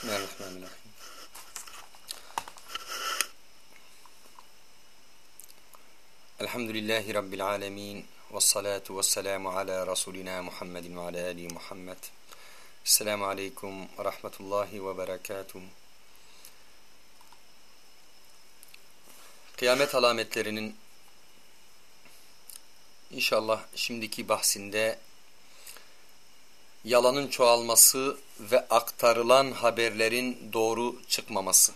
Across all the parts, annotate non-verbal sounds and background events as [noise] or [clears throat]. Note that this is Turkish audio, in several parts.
Bismillahirrahmanirrahim. Elhamdülillahi Rabbil alemin. Ve salatu ve selamu ala Resulina Muhammedin ve ala Ali Muhammed. Esselamu aleyküm ve rahmetullahi ve berekatuhu. Kıyamet alametlerinin inşallah şimdiki bahsinde yalanın çoğalması ve aktarılan haberlerin doğru çıkmaması.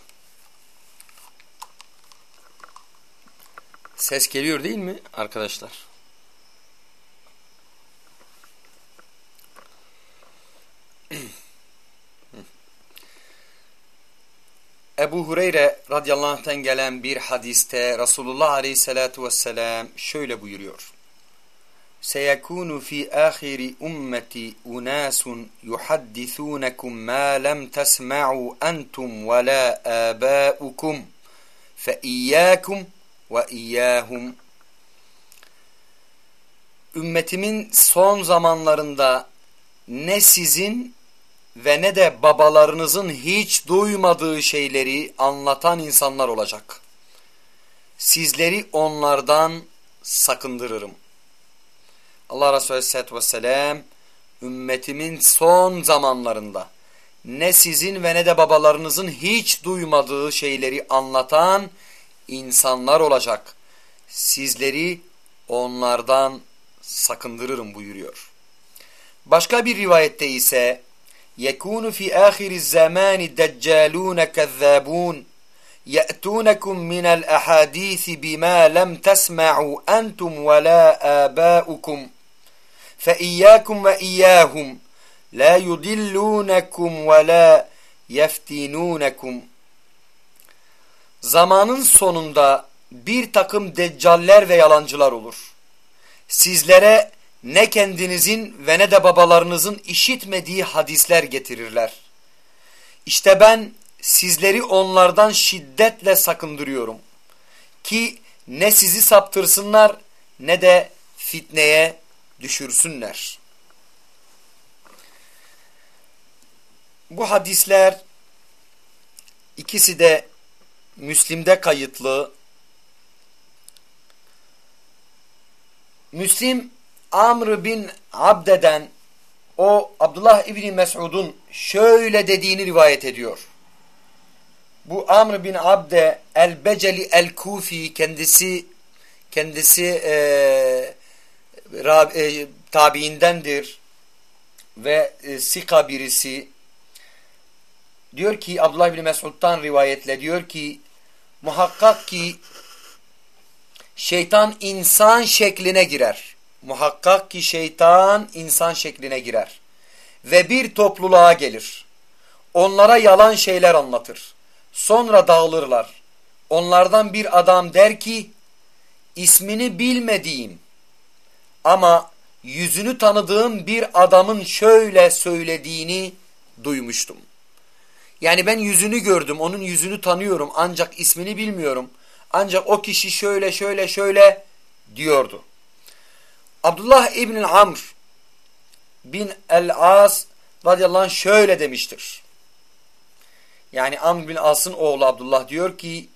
Ses geliyor değil mi arkadaşlar? [clears throat] Ebu Hureyre radıyallahu anh'ten gelen bir hadiste Resulullah aleyhissalatu vesselam şöyle buyuruyor seyekunu fi ahiri ummeti unasun yuhaddithunakum ma lem tesma'u entum ve la abaukum fe iyyakum ve iyyahum Ümmetimin son zamanlarında ne sizin ve ne de babalarınızın hiç duymadığı şeyleri anlatan insanlar olacak. Sizleri onlardan sakındırırım. Allah Resulü Aleyhisselatü Vesselam ümmetimin son zamanlarında ne sizin ve ne de babalarınızın hiç duymadığı şeyleri anlatan insanlar olacak. Sizleri onlardan sakındırırım buyuruyor. Başka bir rivayette ise يَكُونُ فِي آخِرِ الزَّمَانِ دَجَّالُونَ كَذَّابُونَ يأتونكم من الأحاديث بما لم تسمعوا أنتم ولا آباؤكم فإياكم وإياهم لا يضلونكم ولا يفتنونكم Zamanın sonunda bir takım deccaller ve yalancılar olur. Sizlere ne kendinizin ve ne de babalarınızın işitmediği hadisler getirirler. İşte ben sizleri onlardan şiddetle sakındırıyorum. Ki ne sizi saptırsınlar ne de fitneye düşürsünler. Bu hadisler ikisi de Müslim'de kayıtlı. Müslim Amr bin Abde'den o Abdullah İbni Mesud'un şöyle dediğini rivayet ediyor. Bu Amr bin Abde el-Beceli el-Kufi kendisi kendisi e, tabiindendir ve e, sika birisi. Diyor ki Abdullah bin Mesud'dan rivayetle diyor ki muhakkak ki şeytan insan şekline girer. Muhakkak ki şeytan insan şekline girer. Ve bir topluluğa gelir. Onlara yalan şeyler anlatır. Sonra dağılırlar. Onlardan bir adam der ki, ismini bilmediğim ama yüzünü tanıdığım bir adamın şöyle söylediğini duymuştum. Yani ben yüzünü gördüm, onun yüzünü tanıyorum ancak ismini bilmiyorum. Ancak o kişi şöyle şöyle şöyle diyordu. Abdullah İbn Amr bin el-As radıyallahu anh şöyle demiştir yani Amr bin As'ın oğlu Abdullah diyor ki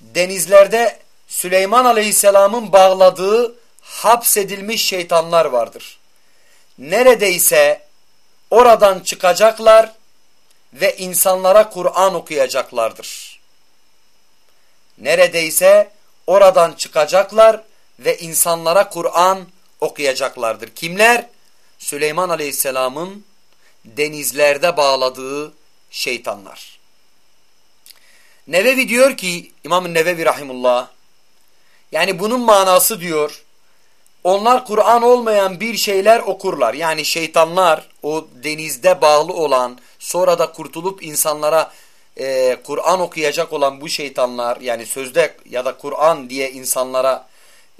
denizlerde Süleyman Aleyhisselam'ın bağladığı hapsedilmiş şeytanlar vardır. Neredeyse oradan çıkacaklar ve insanlara Kur'an okuyacaklardır. Neredeyse oradan çıkacaklar ve insanlara Kur'an okuyacaklardır. Kimler? Süleyman Aleyhisselam'ın denizlerde bağladığı şeytanlar. Nevevi diyor ki İmam Nevevi rahimullah yani bunun manası diyor onlar Kur'an olmayan bir şeyler okurlar. Yani şeytanlar o denizde bağlı olan sonra da kurtulup insanlara e, Kur'an okuyacak olan bu şeytanlar yani sözde ya da Kur'an diye insanlara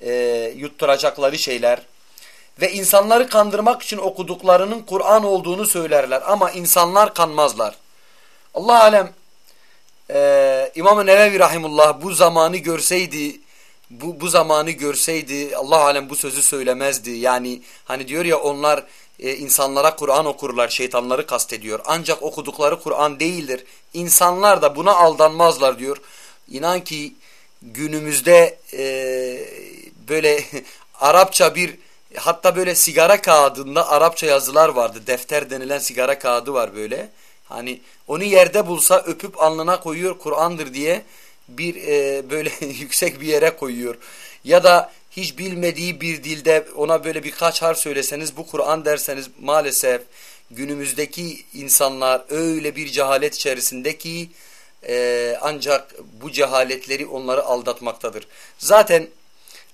e, yutturacakları şeyler ve insanları kandırmak için okuduklarının Kur'an olduğunu söylerler ama insanlar kanmazlar. Allah alem e, İmam-ı Nevevi Rahimullah bu zamanı görseydi bu, bu zamanı görseydi Allah alem bu sözü söylemezdi. Yani hani diyor ya onlar e, insanlara Kur'an okurlar, şeytanları kastediyor. Ancak okudukları Kur'an değildir. İnsanlar da buna aldanmazlar diyor. İnan ki günümüzde e, böyle [laughs] Arapça bir hatta böyle sigara kağıdında Arapça yazılar vardı. Defter denilen sigara kağıdı var böyle. Hani onu yerde bulsa öpüp alnına koyuyor Kur'an'dır diye bir e, böyle [laughs] yüksek bir yere koyuyor. Ya da hiç bilmediği bir dilde ona böyle birkaç harf söyleseniz bu Kur'an derseniz maalesef günümüzdeki insanlar öyle bir cehalet içerisindeki e, ancak bu cehaletleri onları aldatmaktadır. Zaten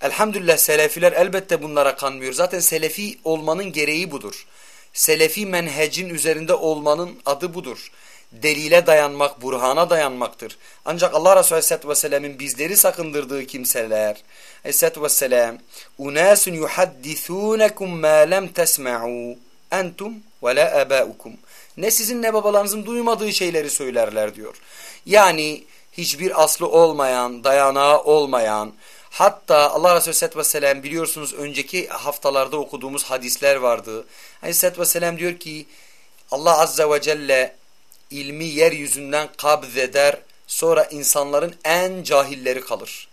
elhamdülillah selefiler elbette bunlara kanmıyor. Zaten selefi olmanın gereği budur. Selefi menhecin üzerinde olmanın adı budur delile dayanmak, burhana dayanmaktır. Ancak Allah Resulü Aleyhisselatü Vesselam'ın bizleri sakındırdığı kimseler, Aleyhisselatü Vesselam, اُنَاسٌ يُحَدِّثُونَكُمْ مَا لَمْ تَسْمَعُوا اَنْتُمْ وَلَا أَبَاؤُكُمْ Ne sizin ne babalarınızın duymadığı şeyleri söylerler diyor. Yani hiçbir aslı olmayan, dayanağı olmayan, hatta Allah Resulü Aleyhisselatü Vesselam biliyorsunuz önceki haftalarda okuduğumuz hadisler vardı. Aleyhisselatü Vesselam diyor ki, Allah Azze ve Celle ilmi yeryüzünden kabzeder, sonra insanların en cahilleri kalır.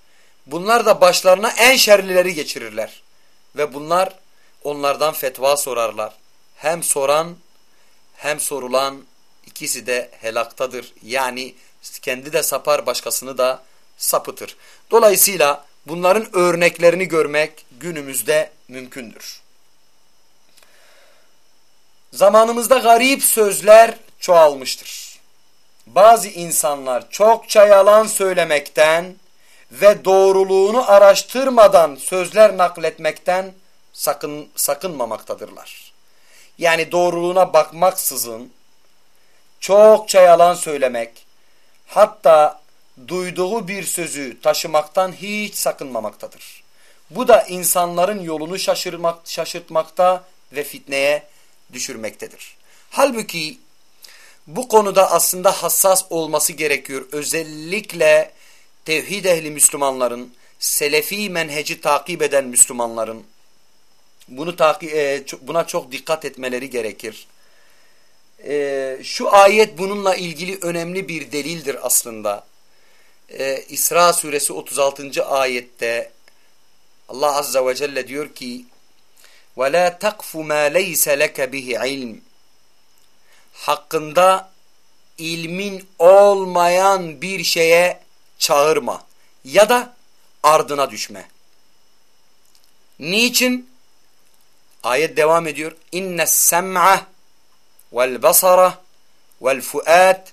Bunlar da başlarına en şerlileri geçirirler. Ve bunlar onlardan fetva sorarlar. Hem soran hem sorulan ikisi de helaktadır. Yani kendi de sapar başkasını da sapıtır. Dolayısıyla bunların örneklerini görmek günümüzde mümkündür. Zamanımızda garip sözler çoğalmıştır. Bazı insanlar çokça yalan söylemekten ve doğruluğunu araştırmadan sözler nakletmekten sakın, sakınmamaktadırlar. Yani doğruluğuna bakmaksızın çokça yalan söylemek, hatta duyduğu bir sözü taşımaktan hiç sakınmamaktadır. Bu da insanların yolunu şaşırmak, şaşırtmakta ve fitneye düşürmektedir. Halbuki bu konuda aslında hassas olması gerekiyor. Özellikle tevhid ehli Müslümanların, selefi menheci takip eden Müslümanların bunu e, buna çok dikkat etmeleri gerekir. E, şu ayet bununla ilgili önemli bir delildir aslında E, İsra suresi 36. ayette Allah azze ve celle diyor ki وَلَا تَقْفُ مَا لَيْسَ لَكَ بِهِ عِلْمٍ hakkında ilmin olmayan bir şeye çağırma ya da ardına düşme. Niçin? Ayet devam ediyor. İnne sem'a vel basara vel fuat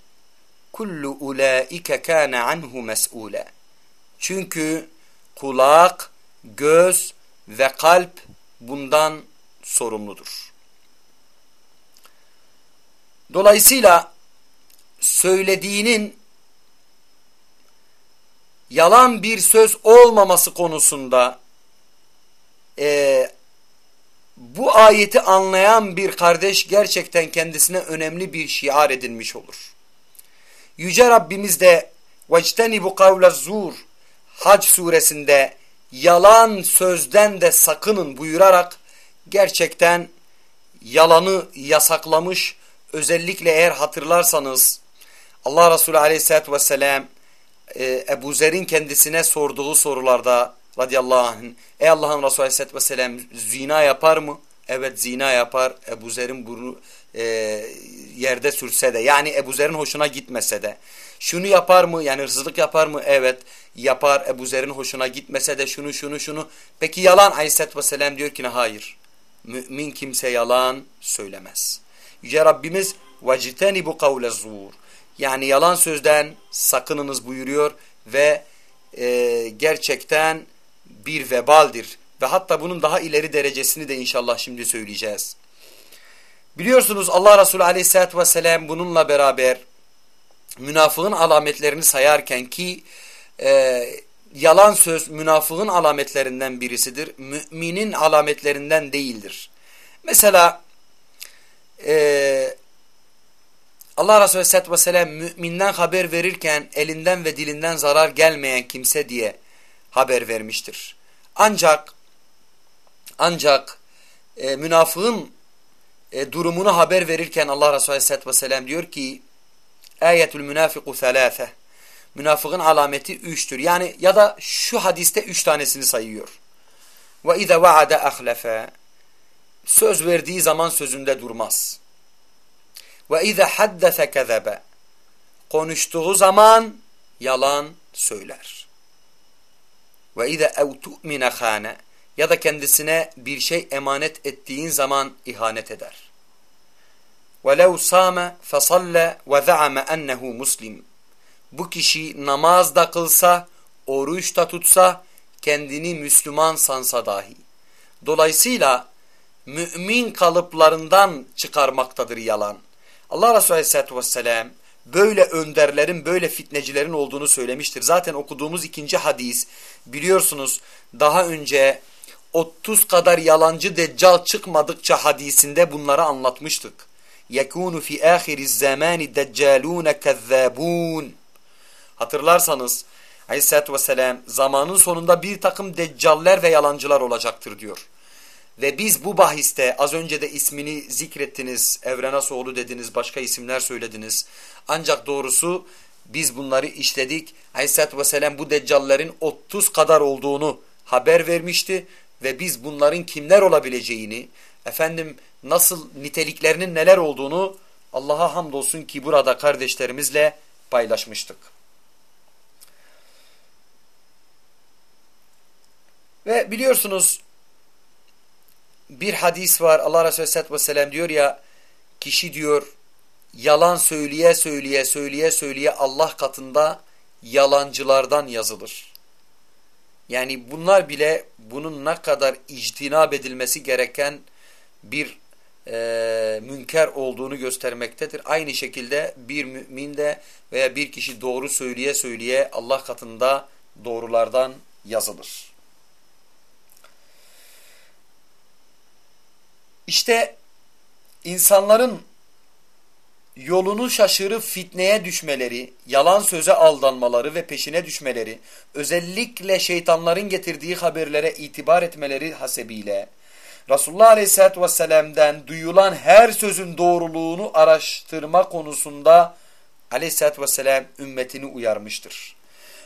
kullu ulaike kana anhu mes'ula. Çünkü kulak, göz ve kalp bundan sorumludur. Dolayısıyla söylediğinin yalan bir söz olmaması konusunda e, bu ayeti anlayan bir kardeş gerçekten kendisine önemli bir şiar edinmiş olur. Yüce Rabbimiz de وَاجْتَنِبُ قَوْلَ الزُّورِ Hac suresinde yalan sözden de sakının buyurarak gerçekten yalanı yasaklamış özellikle eğer hatırlarsanız Allah Resulü aleyhissalatü vesselam e, Ebu Zer'in kendisine sorduğu sorularda radıyallahu anh ey Allah'ın Resulü aleyhissalatü vesselam zina yapar mı? Evet zina yapar. Ebu Zer'in burnu e, yerde sürse de yani Ebu Zer'in hoşuna gitmese de. Şunu yapar mı? Yani hırsızlık yapar mı? Evet yapar. Ebu Zer'in hoşuna gitmese de şunu şunu şunu. Peki yalan aleyhissalatü vesselam diyor ki hayır. Mümin kimse yalan söylemez. Yüce Rabbimiz وَجِتَنِبُ قَوْلَ الزُّورِ Yani yalan sözden sakınınız buyuruyor ve e, gerçekten bir vebaldir. Ve hatta bunun daha ileri derecesini de inşallah şimdi söyleyeceğiz. Biliyorsunuz Allah Resulü aleyhissalatü vesselam bununla beraber münafığın alametlerini sayarken ki e, yalan söz münafığın alametlerinden birisidir. Müminin alametlerinden değildir. Mesela e, Allah Resulü Aleyhisselatü Vesselam müminden haber verirken elinden ve dilinden zarar gelmeyen kimse diye haber vermiştir. Ancak ancak e, münafığın e, durumunu haber verirken Allah Resulü Aleyhisselatü Vesselam diyor ki Ayetül münafiku thalâfe Münafıkın alameti üçtür. Yani ya da şu hadiste üç tanesini sayıyor. Ve izâ vaade ahlefe Söz verdiği zaman sözünde durmaz. Ve izâ haddese kezebe Konuştuğu zaman yalan söyler. Ve izâ ev tu'mine khâne ya da kendisine bir şey emanet ettiğin zaman ihanet eder. وَلَوْ سَامَ فَصَلَّ وَذَعَمَ اَنَّهُ muslim. Bu kişi namaz da kılsa, oruç da tutsa, kendini Müslüman sansa dahi. Dolayısıyla mümin kalıplarından çıkarmaktadır yalan. Allah Resulü Aleyhisselatü Vesselam böyle önderlerin, böyle fitnecilerin olduğunu söylemiştir. Zaten okuduğumuz ikinci hadis biliyorsunuz daha önce 30 kadar yalancı deccal çıkmadıkça hadisinde bunları anlatmıştık. Yekunu fi ahiriz zamani deccalun kezzabun. Hatırlarsanız Aleyhisselatü Vesselam zamanın sonunda bir takım deccaller ve yalancılar olacaktır diyor. Ve biz bu bahiste az önce de ismini zikrettiniz, Evrenasoğlu dediniz, başka isimler söylediniz. Ancak doğrusu biz bunları işledik. Aleyhisselatü Vesselam bu deccallerin 30 kadar olduğunu haber vermişti ve biz bunların kimler olabileceğini, efendim nasıl niteliklerinin neler olduğunu Allah'a hamdolsun ki burada kardeşlerimizle paylaşmıştık. Ve biliyorsunuz bir hadis var Allah Resulü Aleyhisselatü Vesselam diyor ya kişi diyor yalan söyleye söyleye söyleye söyleye Allah katında yalancılardan yazılır. Yani bunlar bile bunun ne kadar ictinab edilmesi gereken bir e, münker olduğunu göstermektedir. Aynı şekilde bir mümin de veya bir kişi doğru söyleye söyleye Allah katında doğrulardan yazılır. İşte insanların yolunu şaşırıp fitneye düşmeleri, yalan söze aldanmaları ve peşine düşmeleri, özellikle şeytanların getirdiği haberlere itibar etmeleri hasebiyle, Resulullah Aleyhisselatü Vesselam'dan duyulan her sözün doğruluğunu araştırma konusunda Aleyhisselatü Vesselam ümmetini uyarmıştır.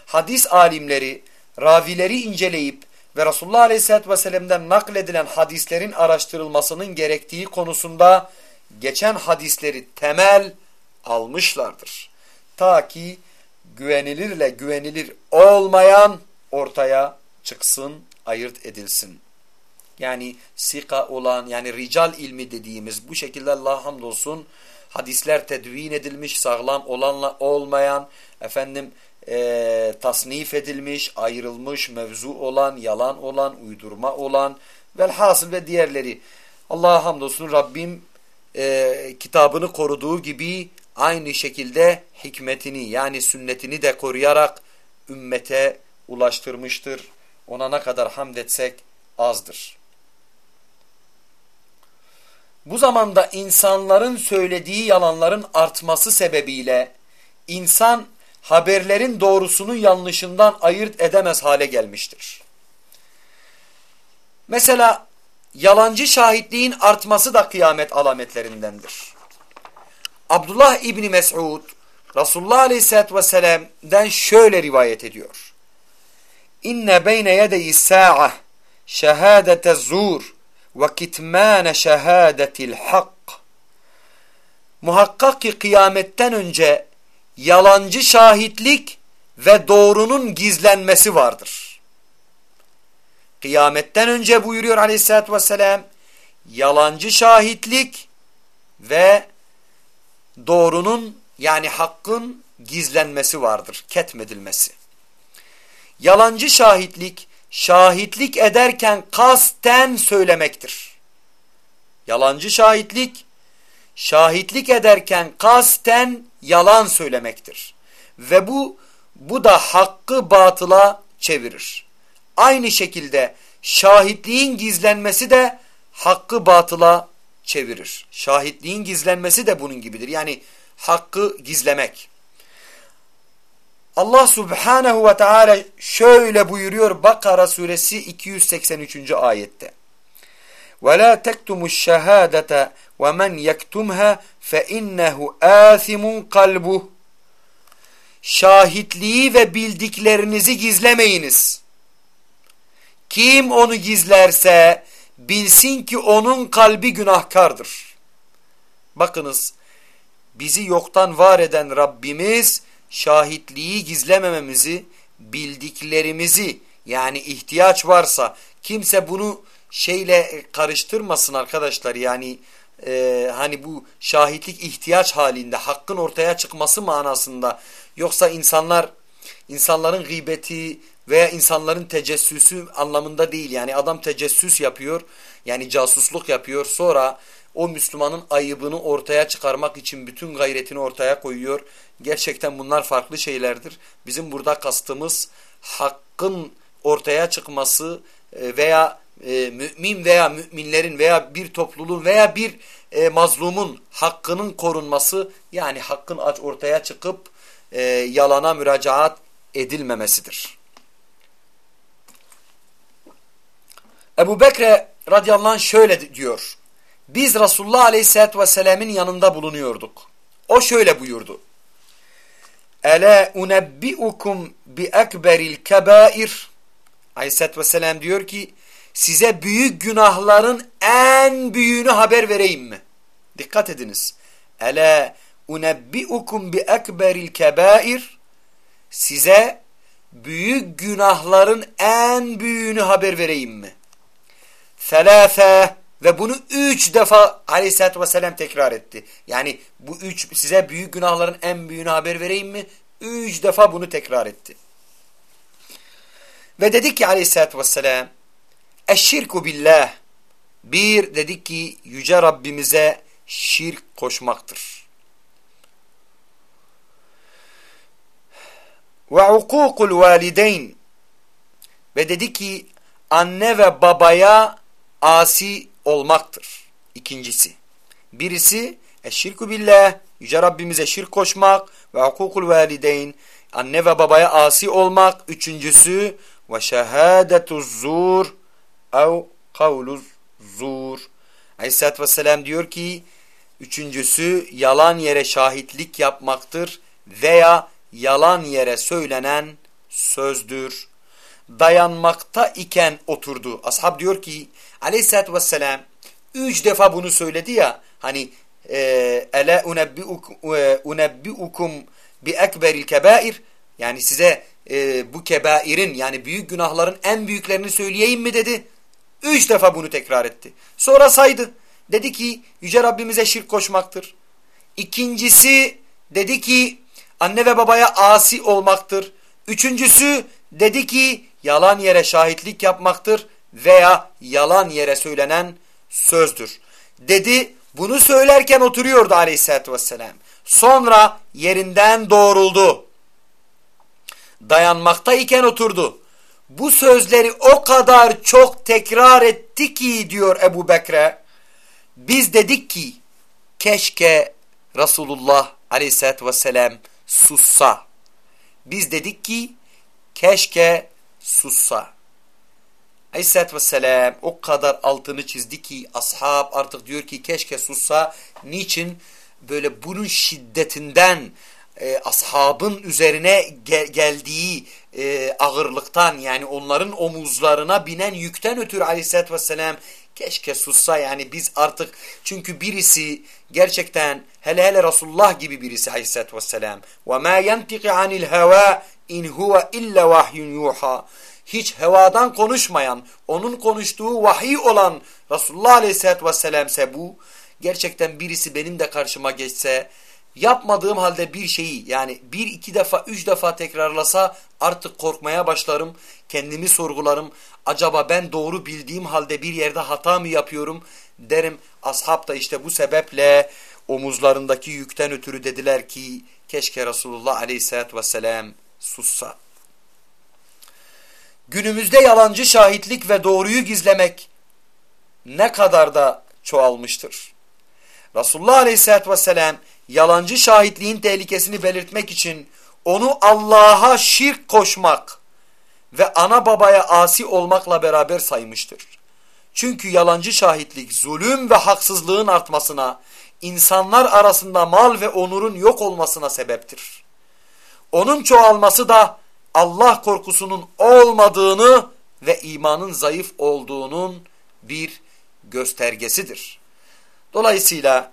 Hadis alimleri, ravileri inceleyip ve Resulullah Aleyhisselatü Vesselam'dan nakledilen hadislerin araştırılmasının gerektiği konusunda geçen hadisleri temel almışlardır. Ta ki güvenilirle güvenilir olmayan ortaya çıksın, ayırt edilsin. Yani sika olan yani rical ilmi dediğimiz bu şekilde Allah hamdolsun hadisler tedvin edilmiş, sağlam olanla olmayan, efendim e, tasnif edilmiş, ayrılmış, mevzu olan, yalan olan, uydurma olan velhasıl ve diğerleri. Allah'a hamdolsun Rabbim e, kitabını koruduğu gibi aynı şekilde hikmetini yani sünnetini de koruyarak ümmete ulaştırmıştır. Ona ne kadar hamd etsek azdır. Bu zamanda insanların söylediği yalanların artması sebebiyle insan haberlerin doğrusunu yanlışından ayırt edemez hale gelmiştir. Mesela yalancı şahitliğin artması da kıyamet alametlerindendir. Abdullah İbni Mes'ud Resulullah Aleyhisselatü Vesselam'den şöyle rivayet ediyor. İnne beyne yedeyi sa'a şehadete zur ve kitmane şehadetil hak. Muhakkak ki kıyametten önce yalancı şahitlik ve doğrunun gizlenmesi vardır. Kıyametten önce buyuruyor aleyhissalatü vesselam yalancı şahitlik ve doğrunun yani hakkın gizlenmesi vardır, ketmedilmesi. Yalancı şahitlik, şahitlik ederken kasten söylemektir. Yalancı şahitlik, şahitlik ederken kasten yalan söylemektir. Ve bu bu da hakkı batıla çevirir. Aynı şekilde şahitliğin gizlenmesi de hakkı batıla çevirir. Şahitliğin gizlenmesi de bunun gibidir. Yani hakkı gizlemek. Allah subhanehu ve teala şöyle buyuruyor Bakara suresi 283. ayette. وَلَا تَكْتُمُ الشَّهَادَةَ وَمَنْ يَكْتُمْهَا فَاِنَّهُ آثِمٌ قَلْبُهُ Şahitliği ve bildiklerinizi gizlemeyiniz. Kim onu gizlerse bilsin ki onun kalbi günahkardır. Bakınız bizi yoktan var eden Rabbimiz şahitliği gizlemememizi, bildiklerimizi yani ihtiyaç varsa kimse bunu şeyle karıştırmasın arkadaşlar yani e, hani bu şahitlik ihtiyaç halinde hakkın ortaya çıkması manasında yoksa insanlar insanların gıybeti veya insanların tecessüsü anlamında değil yani adam tecessüs yapıyor yani casusluk yapıyor sonra o Müslümanın ayıbını ortaya çıkarmak için bütün gayretini ortaya koyuyor. Gerçekten bunlar farklı şeylerdir. Bizim burada kastımız hakkın ortaya çıkması e, veya e, mümin veya müminlerin veya bir topluluğun veya bir e, mazlumun hakkının korunması yani hakkın aç ortaya çıkıp yalana müracaat edilmemesidir. Ebu Bekre radıyallahu anh şöyle diyor. Biz Resulullah aleyhissalatü vesselam'ın yanında bulunuyorduk. O şöyle buyurdu. Ela unebbiukum bi ekberil kebair. Aleyhissalatü vesselam diyor ki size büyük günahların en büyüğünü haber vereyim mi? Dikkat ediniz. Ela unebbiukum bi ekberil kebair. Size büyük günahların en büyüğünü haber vereyim mi? Selâfe ve bunu üç defa aleyhissalatü vesselam tekrar etti. Yani bu üç size büyük günahların en büyüğünü haber vereyim mi? Üç defa bunu tekrar etti. Ve dedi ki aleyhissalatü vesselam Eşşirku billah bir dedik ki yüce Rabbimize şirk koşmaktır. Ve hukukul valideyn ve dedi ki anne ve babaya asi olmaktır. İkincisi. Birisi eşşirku billah, yüce Rabbimize şirk koşmak ve hukukul valideyn, anne ve babaya asi olmak. Üçüncüsü ve şehadetuz zur ev kavluz zur. Aleyhisselatü Vesselam diyor ki, üçüncüsü yalan yere şahitlik yapmaktır veya yalan yere söylenen sözdür. Dayanmakta iken oturdu. Ashab diyor ki aleyhissalatü vesselam üç defa bunu söyledi ya hani e, ele unebbiukum bi ekberil kebair yani size e, bu kebairin yani büyük günahların en büyüklerini söyleyeyim mi dedi. Üç defa bunu tekrar etti. Sonra saydı. Dedi ki Yüce Rabbimize şirk koşmaktır. İkincisi dedi ki anne ve babaya asi olmaktır. Üçüncüsü dedi ki yalan yere şahitlik yapmaktır veya yalan yere söylenen sözdür. Dedi bunu söylerken oturuyordu aleyhissalatü vesselam. Sonra yerinden doğruldu. Dayanmaktayken oturdu. Bu sözleri o kadar çok tekrar etti ki diyor Ebu Bekre. Biz dedik ki keşke Resulullah aleyhissalatü vesselam sussa. Biz dedik ki keşke sussa. Aleyhisselatü Vesselam o kadar altını çizdi ki ashab artık diyor ki keşke sussa. Niçin? Böyle bunun şiddetinden e, ashabın üzerine gel geldiği e, ağırlıktan yani onların omuzlarına binen yükten ötürü aleyhissalatü vesselam keşke sussa yani biz artık çünkü birisi gerçekten hele hele Resulullah gibi birisi aleyhissalatü vesselam ve ma yentiki anil heva in huve illa vahyun yuha hiç hevadan konuşmayan, onun konuştuğu vahiy olan Resulullah Aleyhisselatü Vesselam bu, gerçekten birisi benim de karşıma geçse, yapmadığım halde bir şeyi yani bir iki defa üç defa tekrarlasa artık korkmaya başlarım, kendimi sorgularım. Acaba ben doğru bildiğim halde bir yerde hata mı yapıyorum derim. Ashab da işte bu sebeple omuzlarındaki yükten ötürü dediler ki keşke Resulullah Aleyhisselatü Vesselam sussa. Günümüzde yalancı şahitlik ve doğruyu gizlemek ne kadar da çoğalmıştır. Resulullah Aleyhisselatü Vesselam yalancı şahitliğin tehlikesini belirtmek için onu Allah'a şirk koşmak ve ana babaya asi olmakla beraber saymıştır. Çünkü yalancı şahitlik zulüm ve haksızlığın artmasına, insanlar arasında mal ve onurun yok olmasına sebeptir. Onun çoğalması da Allah korkusunun olmadığını ve imanın zayıf olduğunun bir göstergesidir. Dolayısıyla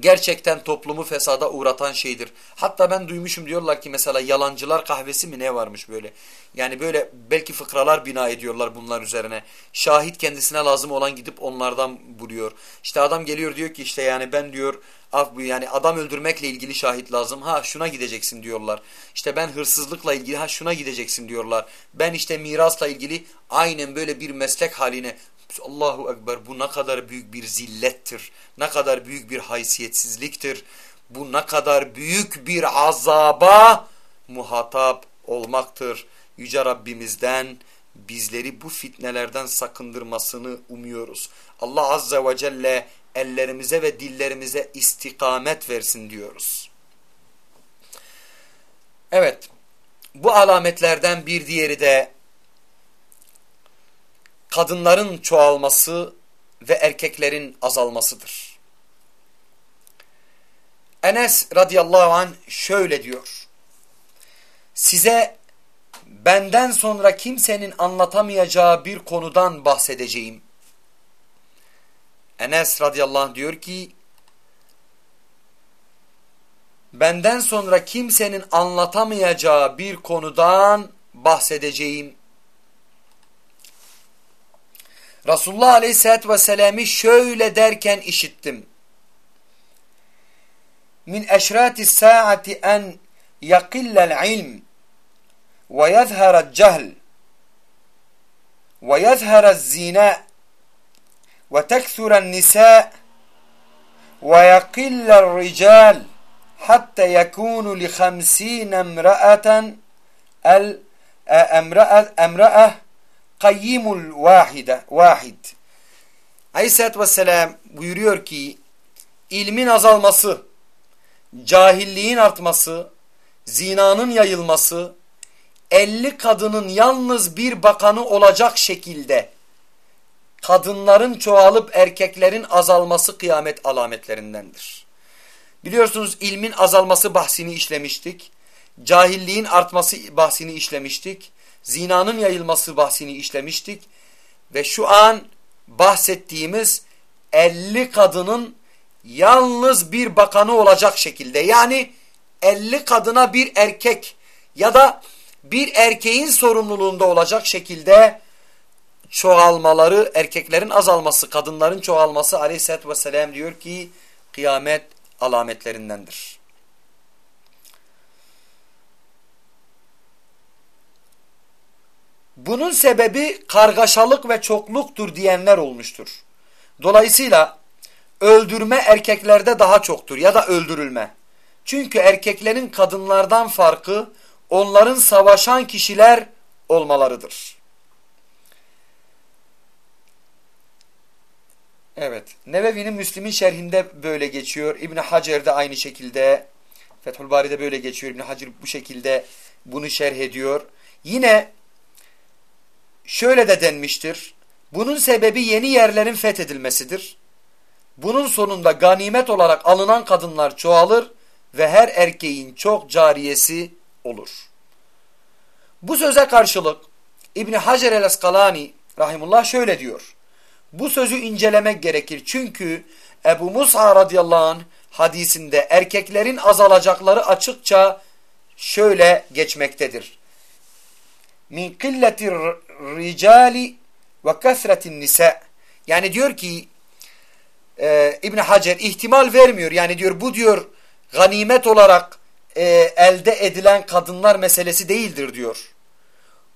gerçekten toplumu fesada uğratan şeydir. Hatta ben duymuşum diyorlar ki mesela yalancılar kahvesi mi ne varmış böyle. Yani böyle belki fıkralar bina ediyorlar bunlar üzerine. Şahit kendisine lazım olan gidip onlardan buluyor. İşte adam geliyor diyor ki işte yani ben diyor af yani adam öldürmekle ilgili şahit lazım. Ha şuna gideceksin diyorlar. İşte ben hırsızlıkla ilgili ha şuna gideceksin diyorlar. Ben işte mirasla ilgili aynen böyle bir meslek haline Allahu Ekber bu ne kadar büyük bir zillettir. Ne kadar büyük bir haysiyetsizliktir. Bu ne kadar büyük bir azaba muhatap olmaktır. Yüce Rabbimizden bizleri bu fitnelerden sakındırmasını umuyoruz. Allah Azze ve Celle ellerimize ve dillerimize istikamet versin diyoruz. Evet, bu alametlerden bir diğeri de kadınların çoğalması ve erkeklerin azalmasıdır. Enes radıyallahu an şöyle diyor. Size benden sonra kimsenin anlatamayacağı bir konudan bahsedeceğim. Enes radıyallahu anh diyor ki benden sonra kimsenin anlatamayacağı bir konudan bahsedeceğim. Resulullah aleyhissalatü vesselam'ı şöyle derken işittim. Min eşrati saati en yakillel ilm ve yezherel cehl ve yezherel zina ve teksuren nisa ve yakillel rical hatta yekunu li khamsine emra'aten el emra'ah kayyimul vahide, vahid. Aleyhisselatü Vesselam buyuruyor ki ilmin azalması, cahilliğin artması, zinanın yayılması, elli kadının yalnız bir bakanı olacak şekilde kadınların çoğalıp erkeklerin azalması kıyamet alametlerindendir. Biliyorsunuz ilmin azalması bahsini işlemiştik. Cahilliğin artması bahsini işlemiştik zinanın yayılması bahsini işlemiştik. Ve şu an bahsettiğimiz 50 kadının yalnız bir bakanı olacak şekilde yani 50 kadına bir erkek ya da bir erkeğin sorumluluğunda olacak şekilde çoğalmaları, erkeklerin azalması, kadınların çoğalması aleyhissalatü vesselam diyor ki kıyamet alametlerindendir. Bunun sebebi kargaşalık ve çokluktur diyenler olmuştur. Dolayısıyla öldürme erkeklerde daha çoktur ya da öldürülme. Çünkü erkeklerin kadınlardan farkı onların savaşan kişiler olmalarıdır. Evet. Nevevi'nin Müslim'in şerhinde böyle geçiyor. İbn Hacer'de aynı şekilde. Fethül Bari'de böyle geçiyor. İbn Hacer bu şekilde bunu şerh ediyor. Yine şöyle de denmiştir. Bunun sebebi yeni yerlerin fethedilmesidir. Bunun sonunda ganimet olarak alınan kadınlar çoğalır ve her erkeğin çok cariyesi olur. Bu söze karşılık İbni Hacer el-Eskalani rahimullah şöyle diyor. Bu sözü incelemek gerekir çünkü Ebu Musa radıyallahu anh hadisinde erkeklerin azalacakları açıkça şöyle geçmektedir min killeti ricali ve kasretin nisa. Yani diyor ki e, İbn Hacer ihtimal vermiyor. Yani diyor bu diyor ganimet olarak e, elde edilen kadınlar meselesi değildir diyor.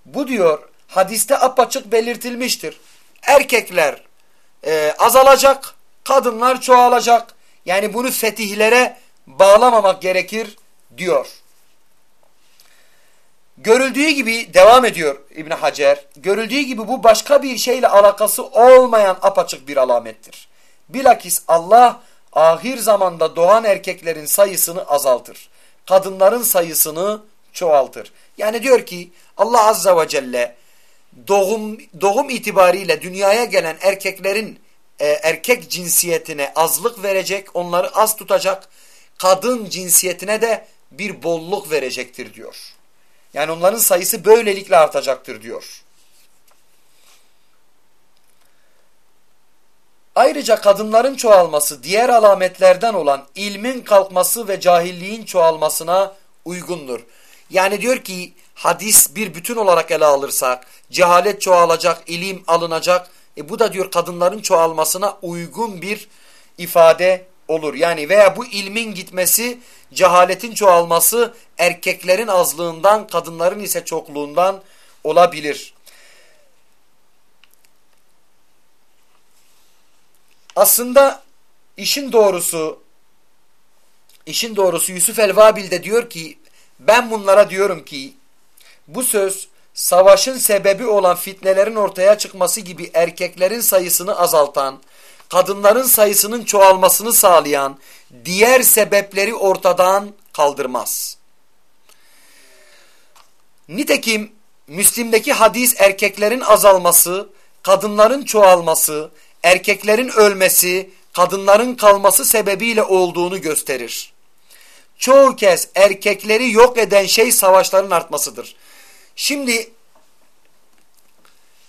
Bu diyor hadiste apaçık belirtilmiştir. Erkekler e, azalacak, kadınlar çoğalacak. Yani bunu fetihlere bağlamamak gerekir diyor. Görüldüğü gibi devam ediyor İbn Hacer. Görüldüğü gibi bu başka bir şeyle alakası olmayan apaçık bir alamettir. Bilakis Allah ahir zamanda doğan erkeklerin sayısını azaltır. Kadınların sayısını çoğaltır. Yani diyor ki Allah Azza ve Celle doğum doğum itibariyle dünyaya gelen erkeklerin e, erkek cinsiyetine azlık verecek, onları az tutacak, kadın cinsiyetine de bir bolluk verecektir diyor. Yani onların sayısı böylelikle artacaktır diyor. Ayrıca kadınların çoğalması diğer alametlerden olan ilmin kalkması ve cahilliğin çoğalmasına uygundur. Yani diyor ki hadis bir bütün olarak ele alırsak cehalet çoğalacak, ilim alınacak. E bu da diyor kadınların çoğalmasına uygun bir ifade olur. Yani veya bu ilmin gitmesi, cehaletin çoğalması erkeklerin azlığından, kadınların ise çokluğundan olabilir. Aslında işin doğrusu işin doğrusu Yusuf el-Vabil de diyor ki ben bunlara diyorum ki bu söz savaşın sebebi olan fitnelerin ortaya çıkması gibi erkeklerin sayısını azaltan, kadınların sayısının çoğalmasını sağlayan diğer sebepleri ortadan kaldırmaz. Nitekim Müslim'deki hadis erkeklerin azalması, kadınların çoğalması, erkeklerin ölmesi, kadınların kalması sebebiyle olduğunu gösterir. Çoğu kez erkekleri yok eden şey savaşların artmasıdır. Şimdi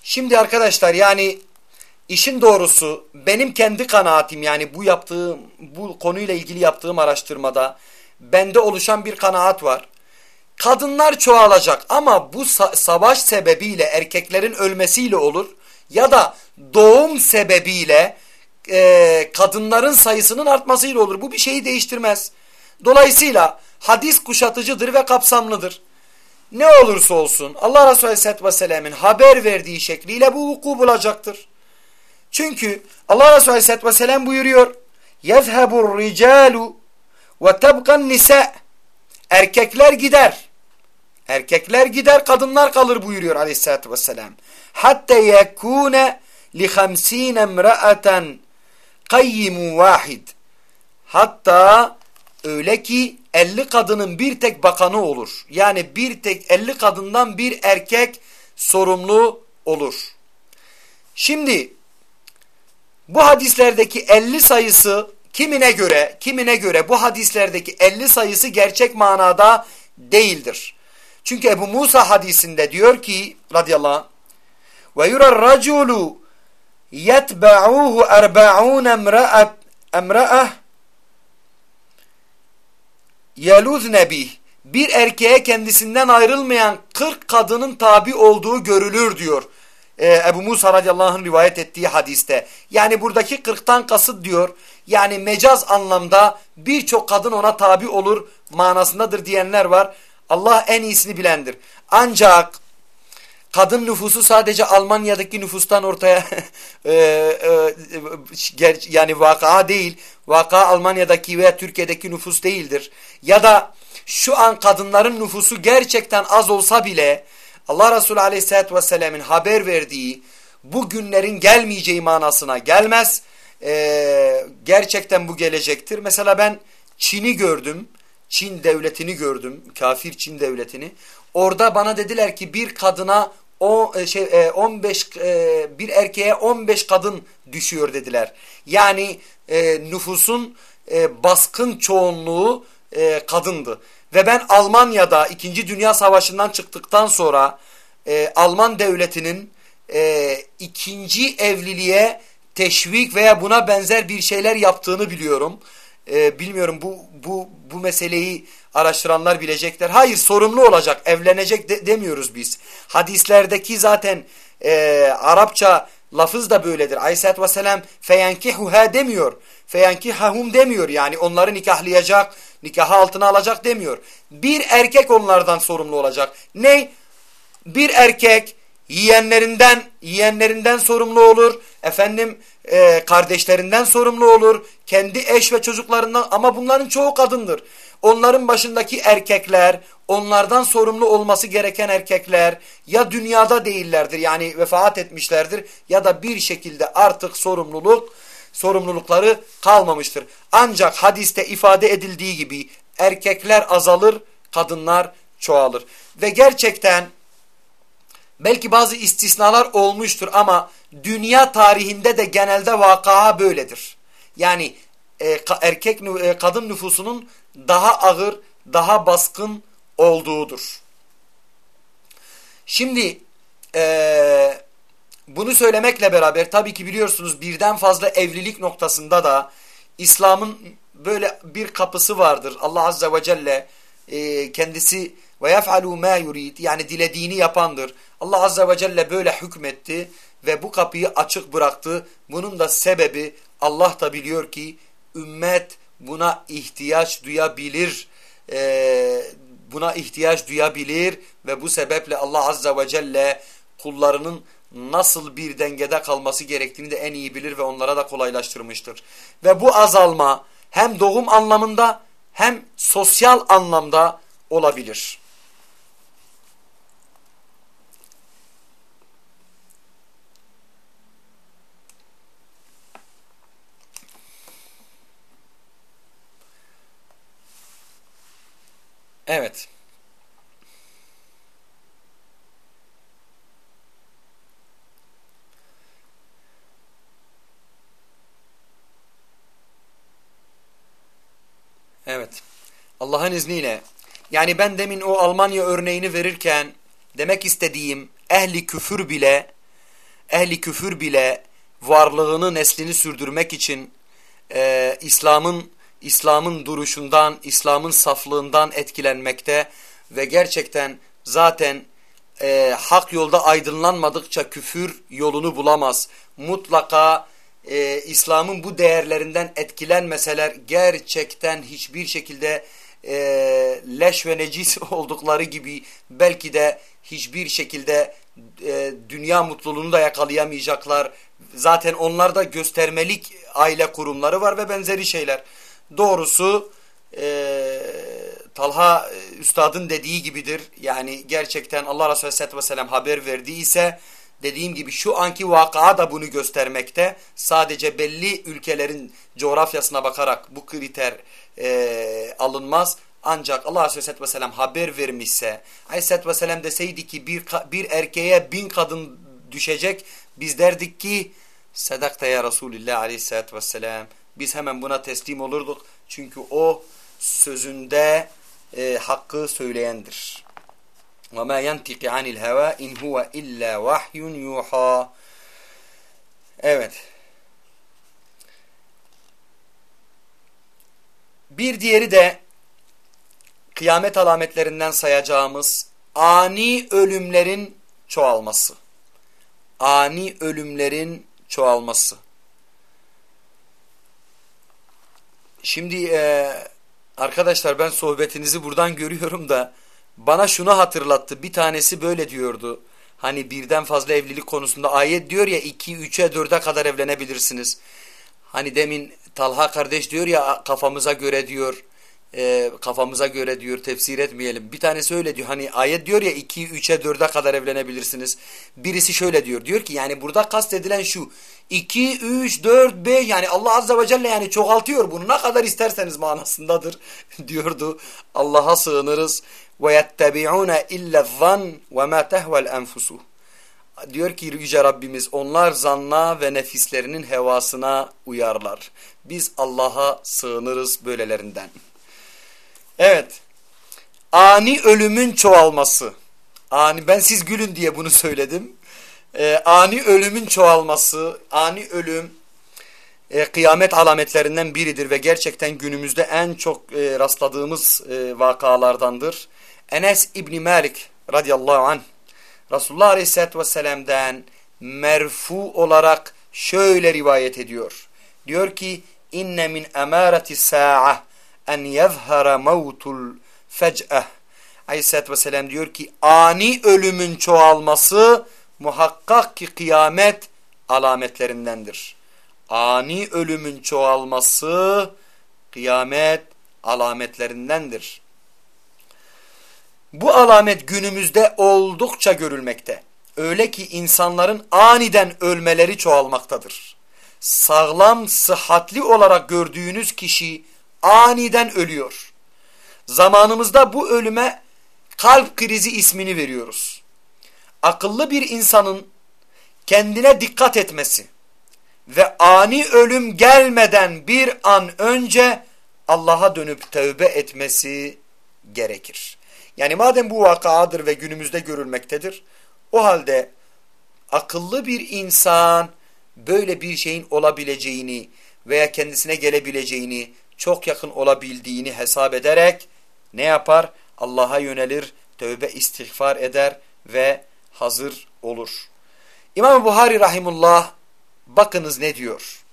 şimdi arkadaşlar yani işin doğrusu benim kendi kanaatim yani bu yaptığım bu konuyla ilgili yaptığım araştırmada bende oluşan bir kanaat var. Kadınlar çoğalacak ama bu sa savaş sebebiyle erkeklerin ölmesiyle olur ya da doğum sebebiyle e, kadınların sayısının artmasıyla olur. Bu bir şeyi değiştirmez. Dolayısıyla hadis kuşatıcıdır ve kapsamlıdır. Ne olursa olsun Allah Resulü Aleyhisselatü Vesselam'ın haber verdiği şekliyle bu vuku bulacaktır. Çünkü Allah Resulü Aleyhisselatü Vesselam buyuruyor يَذْهَبُ الرِّجَالُ وَتَبْقَ النِّسَاء Erkekler gider. Erkekler gider kadınlar kalır buyuruyor Aleyhisselatü Vesselam. Hatta yekune li hamsine emra'aten qayyimu vahid. Hatta öyle ki 50 kadının bir tek bakanı olur. Yani bir tek 50 kadından bir erkek sorumlu olur. Şimdi bu hadislerdeki 50 sayısı kimine göre kimine göre bu hadislerdeki 50 sayısı gerçek manada değildir. Çünkü Ebu Musa hadisinde diyor ki radıyallahu anh ve yurar raculu yetba'uhu erba'un emra'at emra'ah yeluzne bih bir erkeğe kendisinden ayrılmayan 40 kadının tabi olduğu görülür diyor. Ee, Ebu Musa radıyallahu rivayet ettiği hadiste. Yani buradaki 40'tan kasıt diyor. Yani mecaz anlamda birçok kadın ona tabi olur manasındadır diyenler var. Allah en iyisini bilendir. Ancak kadın nüfusu sadece Almanya'daki nüfustan ortaya [laughs] e, e, yani vaka değil. Vaka Almanya'daki veya Türkiye'deki nüfus değildir. Ya da şu an kadınların nüfusu gerçekten az olsa bile Allah Resulü Aleyhisselatü Vesselam'ın haber verdiği bu günlerin gelmeyeceği manasına gelmez. Ee, gerçekten bu gelecektir. Mesela ben Çin'i gördüm. Çin devletini gördüm. Kafir Çin devletini. Orada bana dediler ki bir kadına o e, şey 15 e, e, bir erkeğe 15 kadın düşüyor dediler. Yani nüfusun baskın çoğunluğu kadındı. Ve ben Almanya'da 2. Dünya Savaşı'ndan çıktıktan sonra Alman devletinin ikinci evliliğe teşvik veya buna benzer bir şeyler yaptığını biliyorum e, bilmiyorum bu bu bu meseleyi araştıranlar bilecekler. Hayır sorumlu olacak, evlenecek de, demiyoruz biz. Hadislerdeki zaten e, Arapça lafız da böyledir. Aleyhisselatü Vesselam feyenkihuha demiyor. Feyenkihahum demiyor yani onları nikahlayacak, nikahı altına alacak demiyor. Bir erkek onlardan sorumlu olacak. Ne? Bir erkek yiyenlerinden yiyenlerinden sorumlu olur. Efendim e, kardeşlerinden sorumlu olur. Kendi eş ve çocuklarından ama bunların çoğu kadındır. Onların başındaki erkekler, onlardan sorumlu olması gereken erkekler ya dünyada değillerdir yani vefat etmişlerdir ya da bir şekilde artık sorumluluk sorumlulukları kalmamıştır. Ancak hadiste ifade edildiği gibi erkekler azalır, kadınlar çoğalır. Ve gerçekten Belki bazı istisnalar olmuştur ama dünya tarihinde de genelde vaka böyledir. Yani e, erkek e, kadın nüfusunun daha ağır, daha baskın olduğudur. Şimdi e, bunu söylemekle beraber tabii ki biliyorsunuz birden fazla evlilik noktasında da İslam'ın böyle bir kapısı vardır. Allah Azze ve Celle e, kendisi ve yef'alu ma yurid yani dilediğini yapandır. Allah Azze ve Celle böyle hükmetti ve bu kapıyı açık bıraktı. Bunun da sebebi Allah da biliyor ki ümmet buna ihtiyaç duyabilir. Ee, buna ihtiyaç duyabilir ve bu sebeple Allah Azze ve Celle kullarının nasıl bir dengede kalması gerektiğini de en iyi bilir ve onlara da kolaylaştırmıştır. Ve bu azalma hem doğum anlamında hem sosyal anlamda olabilir. Evet. Allah'ın izniyle. Yani ben demin o Almanya örneğini verirken demek istediğim ehli küfür bile ehli küfür bile varlığını neslini sürdürmek için e, İslam'ın İslam'ın duruşundan, İslam'ın saflığından etkilenmekte ve gerçekten zaten e, hak yolda aydınlanmadıkça küfür yolunu bulamaz. Mutlaka e, İslam'ın bu değerlerinden etkilenmeseler gerçekten hiçbir şekilde e, leş ve necis [laughs] oldukları gibi belki de hiçbir şekilde e, dünya mutluluğunu da yakalayamayacaklar. Zaten onlarda göstermelik aile kurumları var ve benzeri şeyler. Doğrusu e, Talha e, Üstad'ın dediği gibidir. Yani gerçekten Allah Resulü Aleyhisselatü Vesselam haber verdiyse dediğim gibi şu anki vaka da bunu göstermekte. Sadece belli ülkelerin coğrafyasına bakarak bu kriter e, alınmaz. Ancak Allah Aleyhisselatü Vesselam haber vermişse Aleyhisselatü Vesselam deseydi ki bir, bir erkeğe bin kadın düşecek biz derdik ki Sedakta ya Resulullah Aleyhisselatü Vesselam biz hemen buna teslim olurduk. Çünkü o sözünde e, hakkı söyleyendir. وَمَا يَنْتِقِ عَنِ الْهَوَى اِنْ هُوَ اِلَّا وَحْيٌ يُوحَى Evet. Bir diğeri de kıyamet alametlerinden sayacağımız ani ölümlerin çoğalması. Ani ölümlerin çoğalması. Şimdi e, arkadaşlar ben sohbetinizi buradan görüyorum da bana şunu hatırlattı. Bir tanesi böyle diyordu. Hani birden fazla evlilik konusunda ayet diyor ya 2, 3'e 4'e kadar evlenebilirsiniz. Hani demin Talha kardeş diyor ya kafamıza göre diyor e, kafamıza göre diyor tefsir etmeyelim. Bir tanesi öyle diyor hani ayet diyor ya 2, 3'e 4'e kadar evlenebilirsiniz. Birisi şöyle diyor diyor ki yani burada kastedilen şu 2, 3, 4, 5 yani Allah Azze ve Celle yani çoğaltıyor bunu ne kadar isterseniz manasındadır [laughs] diyordu. Allah'a sığınırız. Ve yettebi'une illa zan ve ma tehvel enfusu. Diyor ki Yüce Rabbimiz onlar zanna ve nefislerinin hevasına uyarlar. Biz Allah'a sığınırız böylelerinden. Evet. Ani ölümün çoğalması. Ani ben siz gülün diye bunu söyledim. Ee, ani ölümün çoğalması, ani ölüm e, kıyamet alametlerinden biridir ve gerçekten günümüzde en çok e, rastladığımız e, vakalardandır. Enes İbni Malik radıyallahu anh Resulullah aleyhissalatü vesselam'dan merfu olarak şöyle rivayet ediyor. Diyor ki inne min emareti sa'a en yezhara mevtul fec'eh. Aleyhisselatü Vesselam diyor ki ani ölümün çoğalması muhakkak ki kıyamet alametlerindendir. Ani ölümün çoğalması kıyamet alametlerindendir. Bu alamet günümüzde oldukça görülmekte. Öyle ki insanların aniden ölmeleri çoğalmaktadır. Sağlam, sıhhatli olarak gördüğünüz kişi aniden ölüyor. Zamanımızda bu ölüme kalp krizi ismini veriyoruz. akıllı bir insanın kendine dikkat etmesi ve ani ölüm gelmeden bir an önce Allah'a dönüp tövbe etmesi gerekir. Yani madem bu vakadır ve günümüzde görülmektedir, o halde akıllı bir insan böyle bir şeyin olabileceğini veya kendisine gelebileceğini, çok yakın olabildiğini hesap ederek ne yapar? Allah'a yönelir, tövbe istiğfar eder ve hazır olur. İmam Buhari Rahimullah bakınız ne diyor?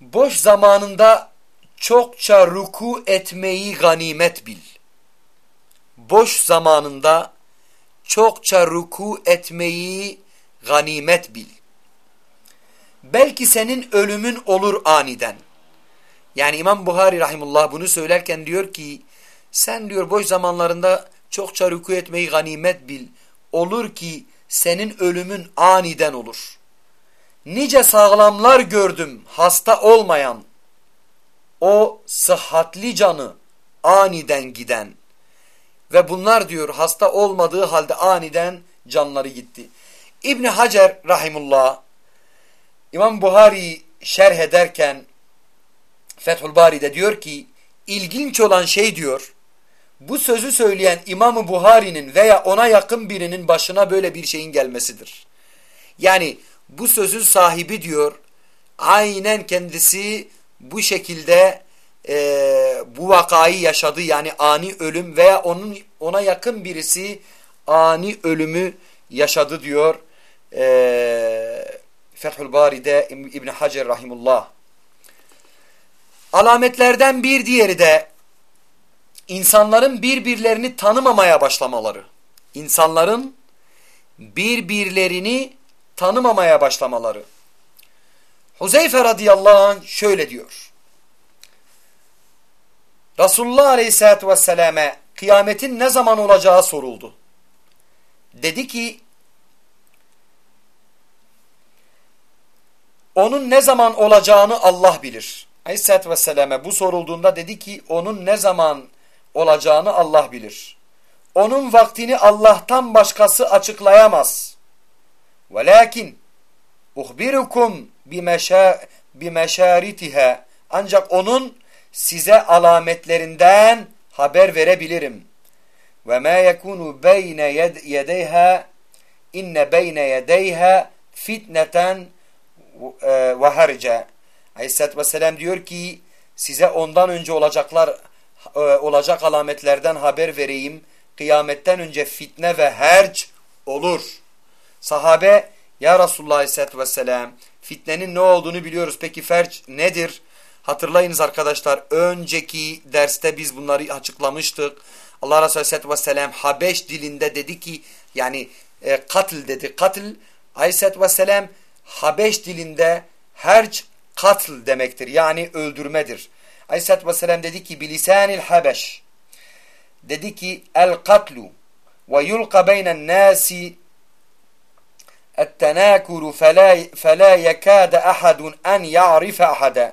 Boş zamanında çokça ruku etmeyi ganimet bil. Boş zamanında çokça ruku etmeyi ganimet bil. Belki senin ölümün olur aniden. Yani İmam Buhari Rahimullah bunu söylerken diyor ki sen diyor boş zamanlarında çokça ruku etmeyi ganimet bil. Olur ki senin ölümün aniden olur. Nice sağlamlar gördüm hasta olmayan. O sıhhatli canı aniden giden. Ve bunlar diyor hasta olmadığı halde aniden canları gitti. İbni Hacer Rahimullah İmam Buhari şerh ederken Fethül Bari'de diyor ki ilginç olan şey diyor bu sözü söyleyen İmam Buhari'nin veya ona yakın birinin başına böyle bir şeyin gelmesidir. Yani bu sözün sahibi diyor aynen kendisi bu şekilde e, bu vakayı yaşadı yani ani ölüm veya onun ona yakın birisi ani ölümü yaşadı diyor e, Fethül Bari'de İbn Hacer Rahimullah. Alametlerden bir diğeri de insanların birbirlerini tanımamaya başlamaları. İnsanların birbirlerini tanımamaya başlamaları. Huzeyfe radıyallahu anh şöyle diyor. Resulullah aleyhissalatü vesselam'e kıyametin ne zaman olacağı soruldu. Dedi ki onun ne zaman olacağını Allah bilir. Aleyhisselatü Vesselam'e bu sorulduğunda dedi ki onun ne zaman olacağını Allah bilir. Onun vaktini Allah'tan başkası açıklayamaz. Velakin uhbirukum bimeşaritiha ancak onun size alametlerinden haber verebilirim. Ve ma yekunu beyne yedeyha inne beyne yedeyha fitneten ve harce. Aleyhisselatü Vesselam diyor ki size ondan önce olacaklar e, olacak alametlerden haber vereyim. Kıyametten önce fitne ve herc olur. Sahabe ya Resulullah Aleyhisselatü Vesselam fitnenin ne olduğunu biliyoruz. Peki ferc nedir? Hatırlayınız arkadaşlar önceki derste biz bunları açıklamıştık. Allah Resulü Aleyhisselatü Vesselam Habeş dilinde dedi ki yani e, katil dedi. Katil Aleyhisselatü Vesselam Habeş dilinde herc katl demektir. Yani öldürmedir. Aleyhisselatü Vesselam dedi ki bilisanil habeş dedi ki el katlu ve yulqa beynen nasi التناكر فلا, فلا يكاد أحد أن يعرف أحدا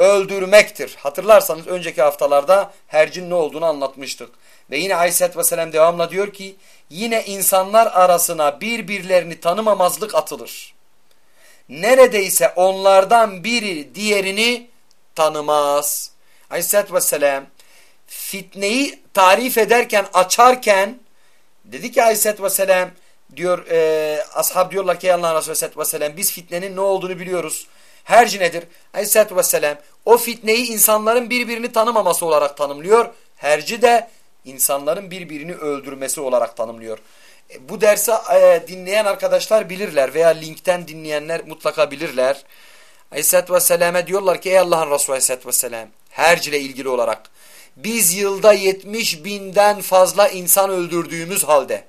öldürmektir. Hatırlarsanız önceki haftalarda hercin ne olduğunu anlatmıştık. Ve yine Aleyhisselatü Vesselam devamla diyor ki yine insanlar arasına birbirlerini tanımamazlık atılır neredeyse onlardan biri diğerini tanımaz. Aleyhisselatü Vesselam fitneyi tarif ederken açarken dedi ki Aleyhisselatü Vesselam diyor e, ashab diyorlar ki Allah Resulü Aleyhisselatü Vesselam biz fitnenin ne olduğunu biliyoruz. Herci nedir? Aleyhisselatü Vesselam o fitneyi insanların birbirini tanımaması olarak tanımlıyor. Herci de insanların birbirini öldürmesi olarak tanımlıyor. E, bu dersi e, dinleyen arkadaşlar bilirler veya linkten dinleyenler mutlaka bilirler. Aleyhisselatü Vesselam'e diyorlar ki ey Allah'ın Resulü Aleyhisselatü Vesselam herc ile ilgili olarak biz yılda 70 binden fazla insan öldürdüğümüz halde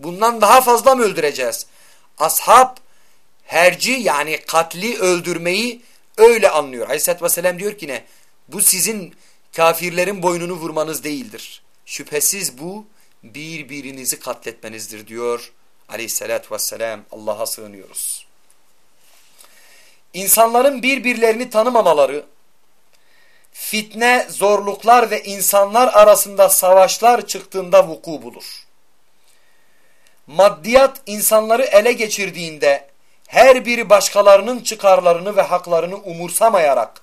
bundan daha fazla mı öldüreceğiz? Ashab herci yani katli öldürmeyi öyle anlıyor. Aleyhisselatü Vesselam diyor ki ne? Bu sizin kafirlerin boynunu vurmanız değildir. Şüphesiz bu birbirinizi katletmenizdir diyor aleyhissalatü vesselam Allah'a sığınıyoruz. İnsanların birbirlerini tanımamaları, fitne, zorluklar ve insanlar arasında savaşlar çıktığında vuku bulur. maddiyat insanları ele geçirdiğinde her biri başkalarının çıkarlarını ve haklarını umursamayarak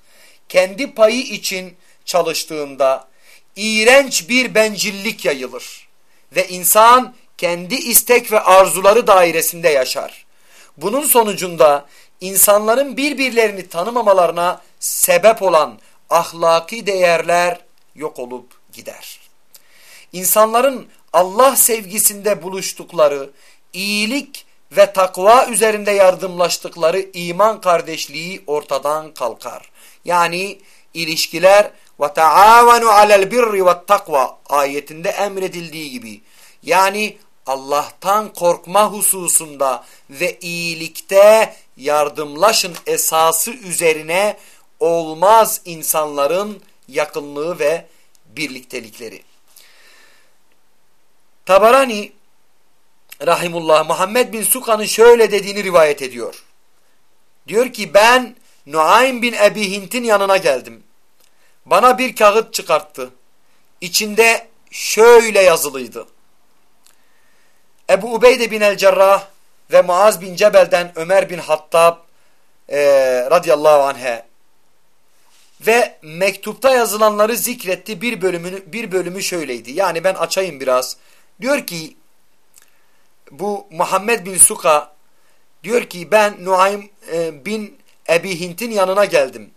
kendi payı için çalıştığında iğrenç bir bencillik yayılır ve insan kendi istek ve arzuları dairesinde yaşar. Bunun sonucunda insanların birbirlerini tanımamalarına sebep olan ahlaki değerler yok olup gider. İnsanların Allah sevgisinde buluştukları, iyilik ve takva üzerinde yardımlaştıkları iman kardeşliği ortadan kalkar. Yani ilişkiler ve taavenu alel birri ve takva ayetinde emredildiği gibi. Yani Allah'tan korkma hususunda ve iyilikte yardımlaşın esası üzerine olmaz insanların yakınlığı ve birliktelikleri. Tabarani Rahimullah Muhammed bin Suka'nın şöyle dediğini rivayet ediyor. Diyor ki ben Nuaym bin Ebi Hint'in yanına geldim. Bana bir kağıt çıkarttı. İçinde şöyle yazılıydı. Ebu Ubeyde bin el-Cerrah ve Muaz bin Cebel'den Ömer bin Hattab e, radıyallahu anh'e ve mektupta yazılanları zikretti. Bir bölümünü bir bölümü şöyleydi. Yani ben açayım biraz. Diyor ki bu Muhammed bin Suka diyor ki ben Nuaym e, bin Ebi Hint'in yanına geldim.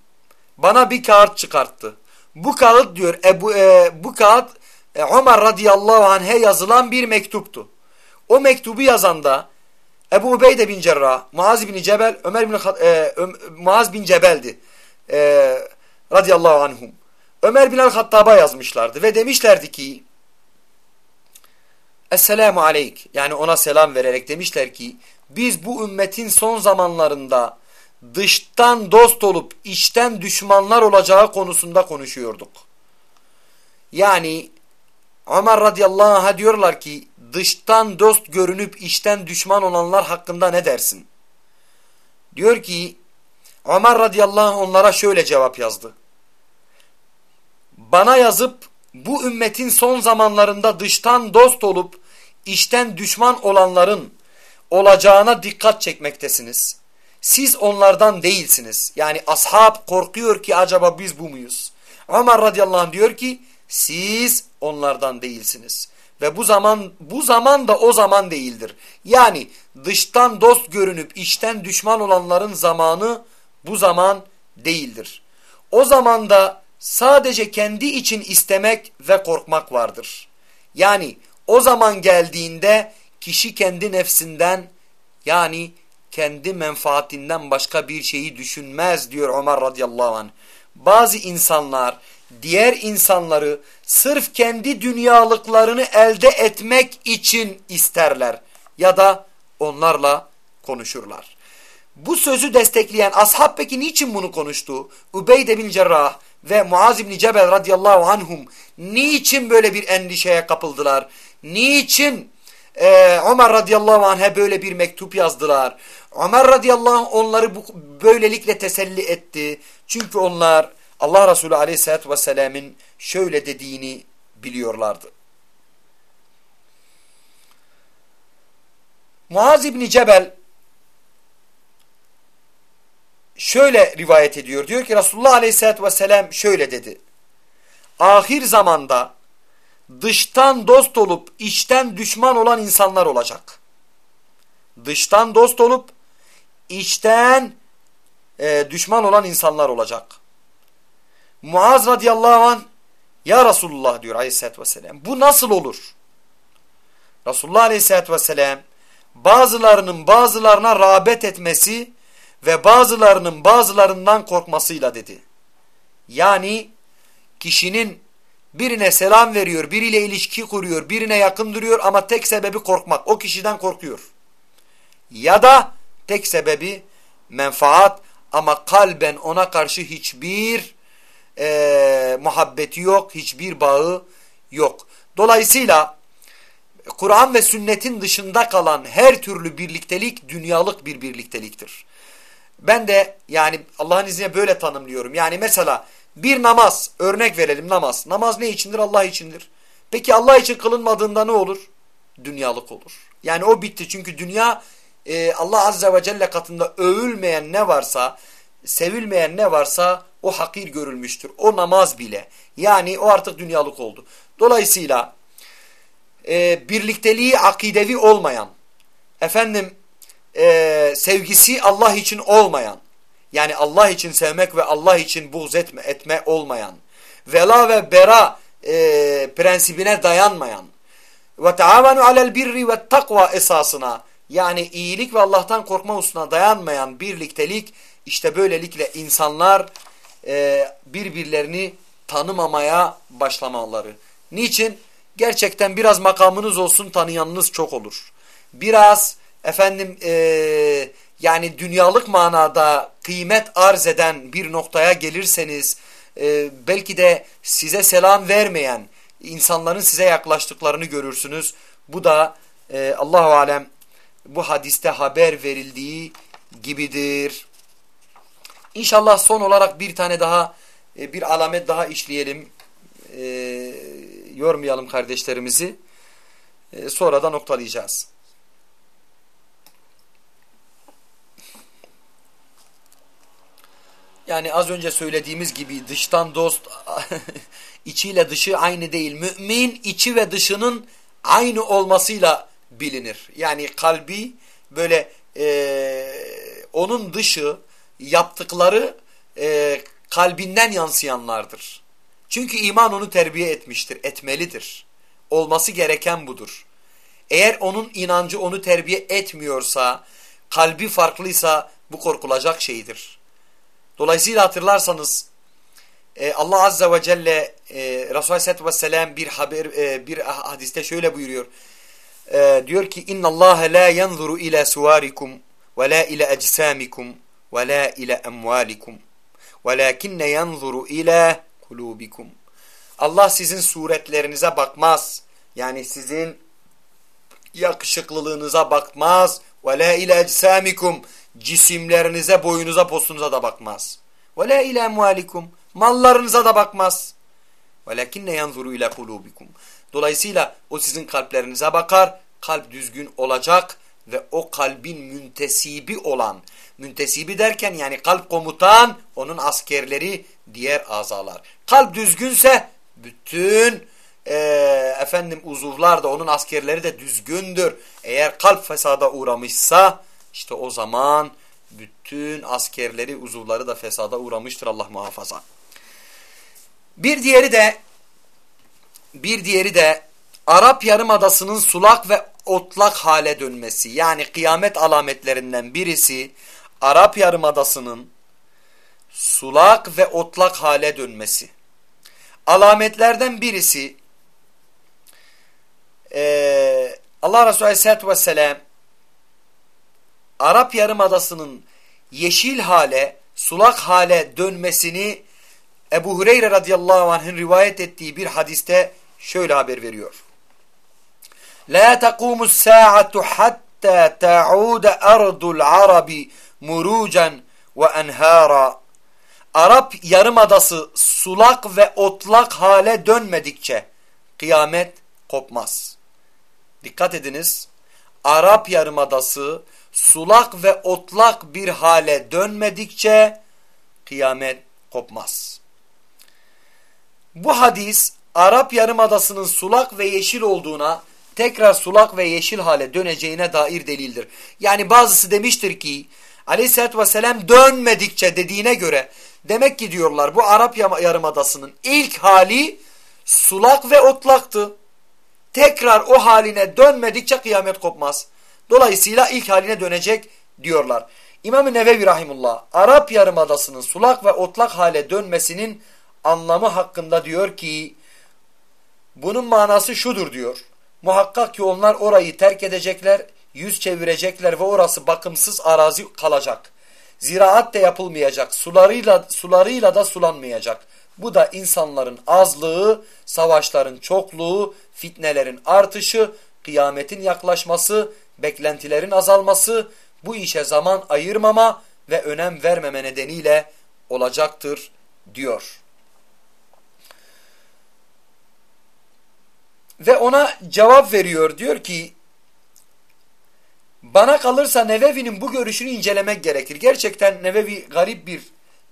Bana bir kağıt çıkarttı. Bu kağıt diyor Ebu, e, bu kağıt e, Ömer radıyallahu anh'e yazılan bir mektuptu. O mektubu yazanda Ebu Ubeyde bin Cerrah, Muaz bin Cebel, Ömer bin e, Muaz bin Cebel'di. E, radıyallahu anhum. Ömer bin el-Hattab'a yazmışlardı ve demişlerdi ki Esselamu aleyk yani ona selam vererek demişler ki biz bu ümmetin son zamanlarında dıştan dost olup içten düşmanlar olacağı konusunda konuşuyorduk. Yani Ömer radıyallahu anh'a diyorlar ki dıştan dost görünüp içten düşman olanlar hakkında ne dersin? Diyor ki Ömer radıyallahu anh onlara şöyle cevap yazdı. Bana yazıp bu ümmetin son zamanlarında dıştan dost olup içten düşman olanların olacağına dikkat çekmektesiniz. Siz onlardan değilsiniz. Yani ashab korkuyor ki acaba biz bu muyuz? Ömer radıyallahu anh diyor ki siz onlardan değilsiniz. Ve bu zaman bu zaman da o zaman değildir. Yani dıştan dost görünüp içten düşman olanların zamanı bu zaman değildir. O zamanda sadece kendi için istemek ve korkmak vardır. Yani o zaman geldiğinde kişi kendi nefsinden yani kendi menfaatinden başka bir şeyi düşünmez diyor Ömer radıyallahu anh. Bazı insanlar diğer insanları sırf kendi dünyalıklarını elde etmek için isterler ya da onlarla konuşurlar. Bu sözü destekleyen ashab peki niçin bunu konuştu? Ubeyde bin Cerrah ve Muaz bin Cebel radıyallahu anhum niçin böyle bir endişeye kapıldılar? Niçin e, Ömer radıyallahu anh'e böyle bir mektup yazdılar? Ömer radıyallahu anh onları bu, böylelikle teselli etti. Çünkü onlar Allah Resulü aleyhissalatü vesselam'ın şöyle dediğini biliyorlardı. Muaz İbni Cebel şöyle rivayet ediyor. Diyor ki Resulullah aleyhissalatü vesselam şöyle dedi. Ahir zamanda dıştan dost olup içten düşman olan insanlar olacak. Dıştan dost olup içten e, düşman olan insanlar olacak. Muaz radıyallahu anh ya Resulullah diyor aleyhissalatü vesselam bu nasıl olur? Resulullah aleyhissalatü vesselam bazılarının bazılarına rağbet etmesi ve bazılarının bazılarından korkmasıyla dedi. Yani kişinin birine selam veriyor, biriyle ilişki kuruyor, birine yakın duruyor ama tek sebebi korkmak. O kişiden korkuyor. Ya da tek sebebi menfaat ama kalben ona karşı hiçbir e, muhabbeti yok, hiçbir bağı yok. Dolayısıyla Kur'an ve sünnetin dışında kalan her türlü birliktelik dünyalık bir birlikteliktir. Ben de yani Allah'ın izniyle böyle tanımlıyorum. Yani mesela bir namaz örnek verelim namaz. Namaz ne içindir? Allah içindir. Peki Allah için kılınmadığında ne olur? Dünyalık olur. Yani o bitti çünkü dünya e, Allah Azze ve Celle katında övülmeyen ne varsa, sevilmeyen ne varsa o hakir görülmüştür. O namaz bile. Yani o artık dünyalık oldu. Dolayısıyla e, birlikteliği akidevi olmayan, efendim e, sevgisi Allah için olmayan, yani Allah için sevmek ve Allah için buğz etme, etme olmayan, vela ve bera e, prensibine dayanmayan ve taavenu alel birri ve takva esasına yani iyilik ve Allah'tan korkma hususuna dayanmayan birliktelik işte böylelikle insanlar e, birbirlerini tanımamaya başlamaları. Niçin? Gerçekten biraz makamınız olsun tanıyanınız çok olur. Biraz efendim e, yani dünyalık manada kıymet arz eden bir noktaya gelirseniz e, belki de size selam vermeyen insanların size yaklaştıklarını görürsünüz. Bu da e, Allahu alem bu hadiste haber verildiği gibidir. İnşallah son olarak bir tane daha e, bir alamet daha işleyelim. E, yormayalım kardeşlerimizi. E, sonra da noktalayacağız. Yani az önce söylediğimiz gibi dıştan dost, [laughs] içiyle dışı aynı değil. Mümin içi ve dışının aynı olmasıyla bilinir. Yani kalbi böyle e, onun dışı yaptıkları e, kalbinden yansıyanlardır. Çünkü iman onu terbiye etmiştir, etmelidir. Olması gereken budur. Eğer onun inancı onu terbiye etmiyorsa, kalbi farklıysa bu korkulacak şeydir. Dolayısıyla hatırlarsanız e, Allah Azze ve Celle e, Resulullah Aleyhisselatü Vesselam bir haber e, bir hadiste şöyle buyuruyor. E, diyor ki la yanzuru ila suwarikum ve la ila ecsamikum ve la ila emvalikum velakinne yanzuru ila kulubikum. Allah sizin suretlerinize bakmaz. Yani sizin yakışıklılığınıza bakmaz. La ila ecsamikum cisimlerinize, boyunuza, postunuza da bakmaz. Ve la ila emvalikum mallarınıza da bakmaz. Velakinne yanzuru ila kulubikum. Dolayısıyla o sizin kalplerinize bakar. Kalp düzgün olacak ve o kalbin müntesibi olan, müntesibi derken yani kalp komutan, onun askerleri, diğer azalar. Kalp düzgünse bütün e, efendim uzuvlar da onun askerleri de düzgündür. Eğer kalp fesada uğramışsa işte o zaman bütün askerleri, uzuvları da fesada uğramıştır Allah muhafaza. Bir diğeri de bir diğeri de Arap Yarımadası'nın sulak ve otlak hale dönmesi. Yani kıyamet alametlerinden birisi Arap Yarımadası'nın sulak ve otlak hale dönmesi. Alametlerden birisi e, Allah Resulü Aleyhisselatü Vesselam Arap Yarımadası'nın yeşil hale, sulak hale dönmesini Ebu Hureyre radıyallahu anh'ın rivayet ettiği bir hadiste şöyle haber veriyor. La taqumu saatu hatta ta'ud ardul arabi murucan ve enhara. Arap yarımadası sulak ve otlak hale dönmedikçe kıyamet kopmaz. Dikkat ediniz. Arap yarımadası sulak ve otlak bir hale dönmedikçe kıyamet kopmaz. Bu hadis Arap Yarımadası'nın sulak ve yeşil olduğuna tekrar sulak ve yeşil hale döneceğine dair delildir. Yani bazısı demiştir ki aleyhissalatü vesselam dönmedikçe dediğine göre demek ki diyorlar bu Arap Yarımadası'nın ilk hali sulak ve otlaktı. Tekrar o haline dönmedikçe kıyamet kopmaz. Dolayısıyla ilk haline dönecek diyorlar. İmam-ı Nevevi Rahimullah Arap Yarımadası'nın sulak ve otlak hale dönmesinin anlamı hakkında diyor ki bunun manası şudur diyor. Muhakkak ki onlar orayı terk edecekler, yüz çevirecekler ve orası bakımsız arazi kalacak. Ziraat de yapılmayacak, sularıyla, sularıyla da sulanmayacak. Bu da insanların azlığı, savaşların çokluğu, fitnelerin artışı, kıyametin yaklaşması, beklentilerin azalması, bu işe zaman ayırmama ve önem vermeme nedeniyle olacaktır diyor. Ve ona cevap veriyor diyor ki Bana kalırsa Nevevi'nin bu görüşünü incelemek gerekir. Gerçekten Nevevi garip bir,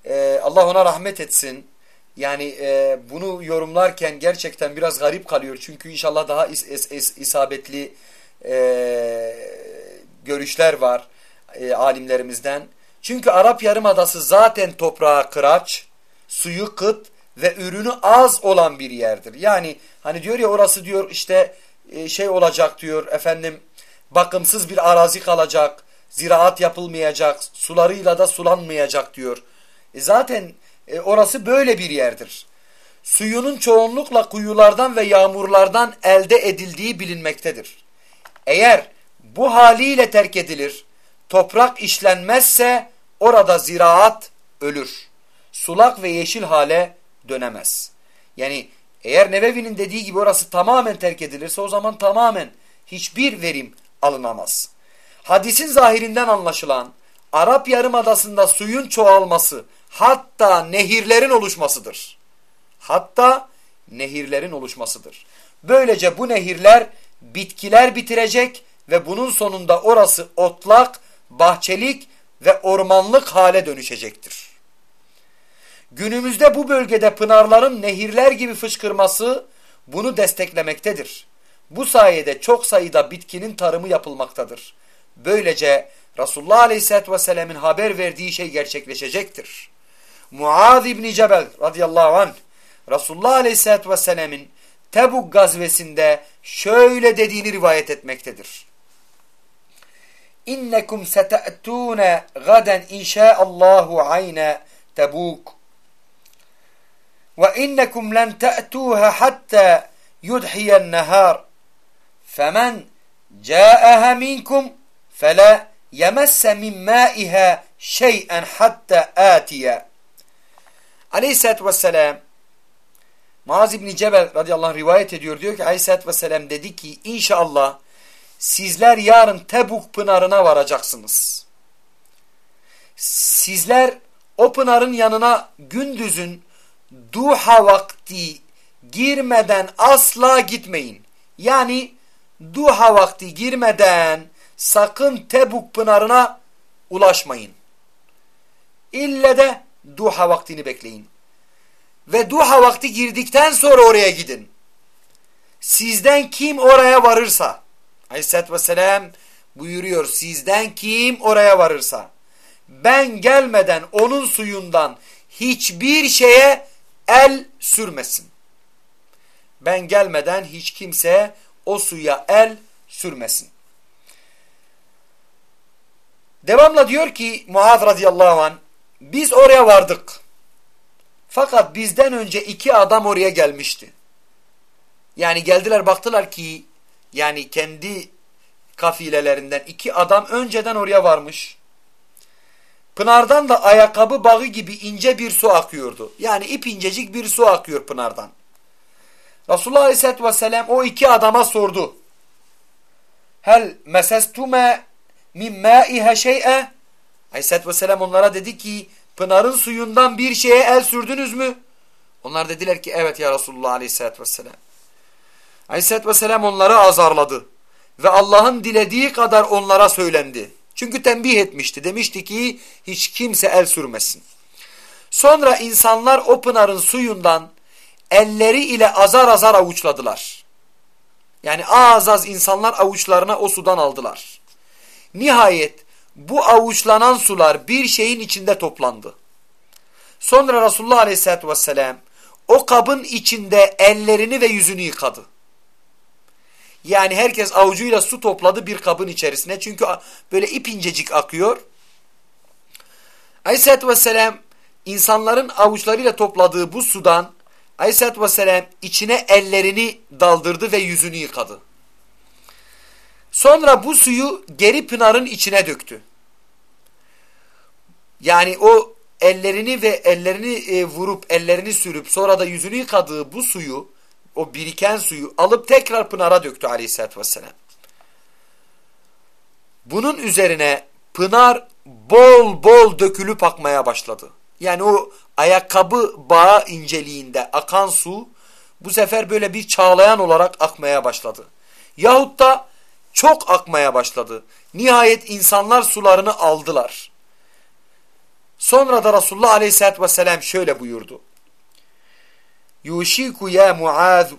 e, Allah ona rahmet etsin. Yani e, bunu yorumlarken gerçekten biraz garip kalıyor. Çünkü inşallah daha is, is, is, isabetli e, görüşler var e, alimlerimizden. Çünkü Arap Yarımadası zaten toprağı kıraç, suyu kıt ve ürünü az olan bir yerdir. Yani hani diyor ya orası diyor işte e, şey olacak diyor efendim bakımsız bir arazi kalacak, ziraat yapılmayacak, sularıyla da sulanmayacak diyor. E zaten e, orası böyle bir yerdir. Suyunun çoğunlukla kuyulardan ve yağmurlardan elde edildiği bilinmektedir. Eğer bu haliyle terk edilir, toprak işlenmezse orada ziraat ölür. Sulak ve yeşil hale dönemez. Yani eğer Nevevi'nin dediği gibi orası tamamen terk edilirse o zaman tamamen hiçbir verim alınamaz. Hadisin zahirinden anlaşılan Arap Yarımadası'nda suyun çoğalması hatta nehirlerin oluşmasıdır. Hatta nehirlerin oluşmasıdır. Böylece bu nehirler bitkiler bitirecek ve bunun sonunda orası otlak, bahçelik ve ormanlık hale dönüşecektir. Günümüzde bu bölgede pınarların nehirler gibi fışkırması bunu desteklemektedir. Bu sayede çok sayıda bitkinin tarımı yapılmaktadır. Böylece Resulullah Aleyhisselatü Vesselam'ın haber verdiği şey gerçekleşecektir. Muaz İbni Cebel radıyallahu anh Resulullah Aleyhisselatü Vesselam'ın Tebuk gazvesinde şöyle dediğini rivayet etmektedir. İnnekum sete'tûne gaden inşaallahu ayne Tebuk. Ve innekum len te'tûha hatta yudhiyen nehar femen ca'aha minkum fela yemesse min mâiha şey'en hatta âtiye. Aleyhisselatü Vesselam Muaz İbni Cebel radıyallahu anh rivayet ediyor. Diyor ki aleyhissalatü vesselam dedi ki inşallah sizler yarın Tebuk pınarına varacaksınız. Sizler o pınarın yanına gündüzün duha vakti girmeden asla gitmeyin. Yani duha vakti girmeden sakın Tebuk pınarına ulaşmayın. İlle de duha vaktini bekleyin. Ve duha vakti girdikten sonra oraya gidin. Sizden kim oraya varırsa, Aleyhisselatü Vesselam buyuruyor, sizden kim oraya varırsa, ben gelmeden onun suyundan hiçbir şeye el sürmesin. Ben gelmeden hiç kimse o suya el sürmesin. Devamla diyor ki Muaz radıyallahu anh, biz oraya vardık. Fakat bizden önce iki adam oraya gelmişti. Yani geldiler baktılar ki yani kendi kafilelerinden iki adam önceden oraya varmış. Pınardan da ayakkabı bağı gibi ince bir su akıyordu. Yani ip incecik bir su akıyor pınardan. Resulullah Aleyhisselatü Vesselam o iki adama sordu. Hel mesestume min mâihe şey'e? Aleyhisselatü Vesselam onlara dedi ki Pınarın suyundan bir şeye el sürdünüz mü? Onlar dediler ki evet ya Resulullah aleyhissalatü vesselam. Aleyhissalatü vesselam onları azarladı. Ve Allah'ın dilediği kadar onlara söylendi. Çünkü tembih etmişti. Demişti ki hiç kimse el sürmesin. Sonra insanlar o pınarın suyundan elleri ile azar azar avuçladılar. Yani az az insanlar avuçlarına o sudan aldılar. Nihayet bu avuçlanan sular bir şeyin içinde toplandı. Sonra Resulullah Aleyhisselatü Vesselam o kabın içinde ellerini ve yüzünü yıkadı. Yani herkes avucuyla su topladı bir kabın içerisine. Çünkü böyle ip incecik akıyor. Aleyhisselatü Vesselam insanların avuçlarıyla topladığı bu sudan Aleyhisselatü Vesselam içine ellerini daldırdı ve yüzünü yıkadı. Sonra bu suyu geri pınarın içine döktü. Yani o ellerini ve ellerini e, vurup ellerini sürüp sonra da yüzünü yıkadığı bu suyu o biriken suyu alıp tekrar pınara döktü aleyhissalatü vesselam. Bunun üzerine pınar bol bol dökülüp akmaya başladı. Yani o ayakkabı bağı inceliğinde akan su bu sefer böyle bir çağlayan olarak akmaya başladı. Yahut da çok akmaya başladı. Nihayet insanlar sularını aldılar. Sonra da Resulullah Aleyhisselatü Vesselam şöyle buyurdu. Yuşiku ya Muaz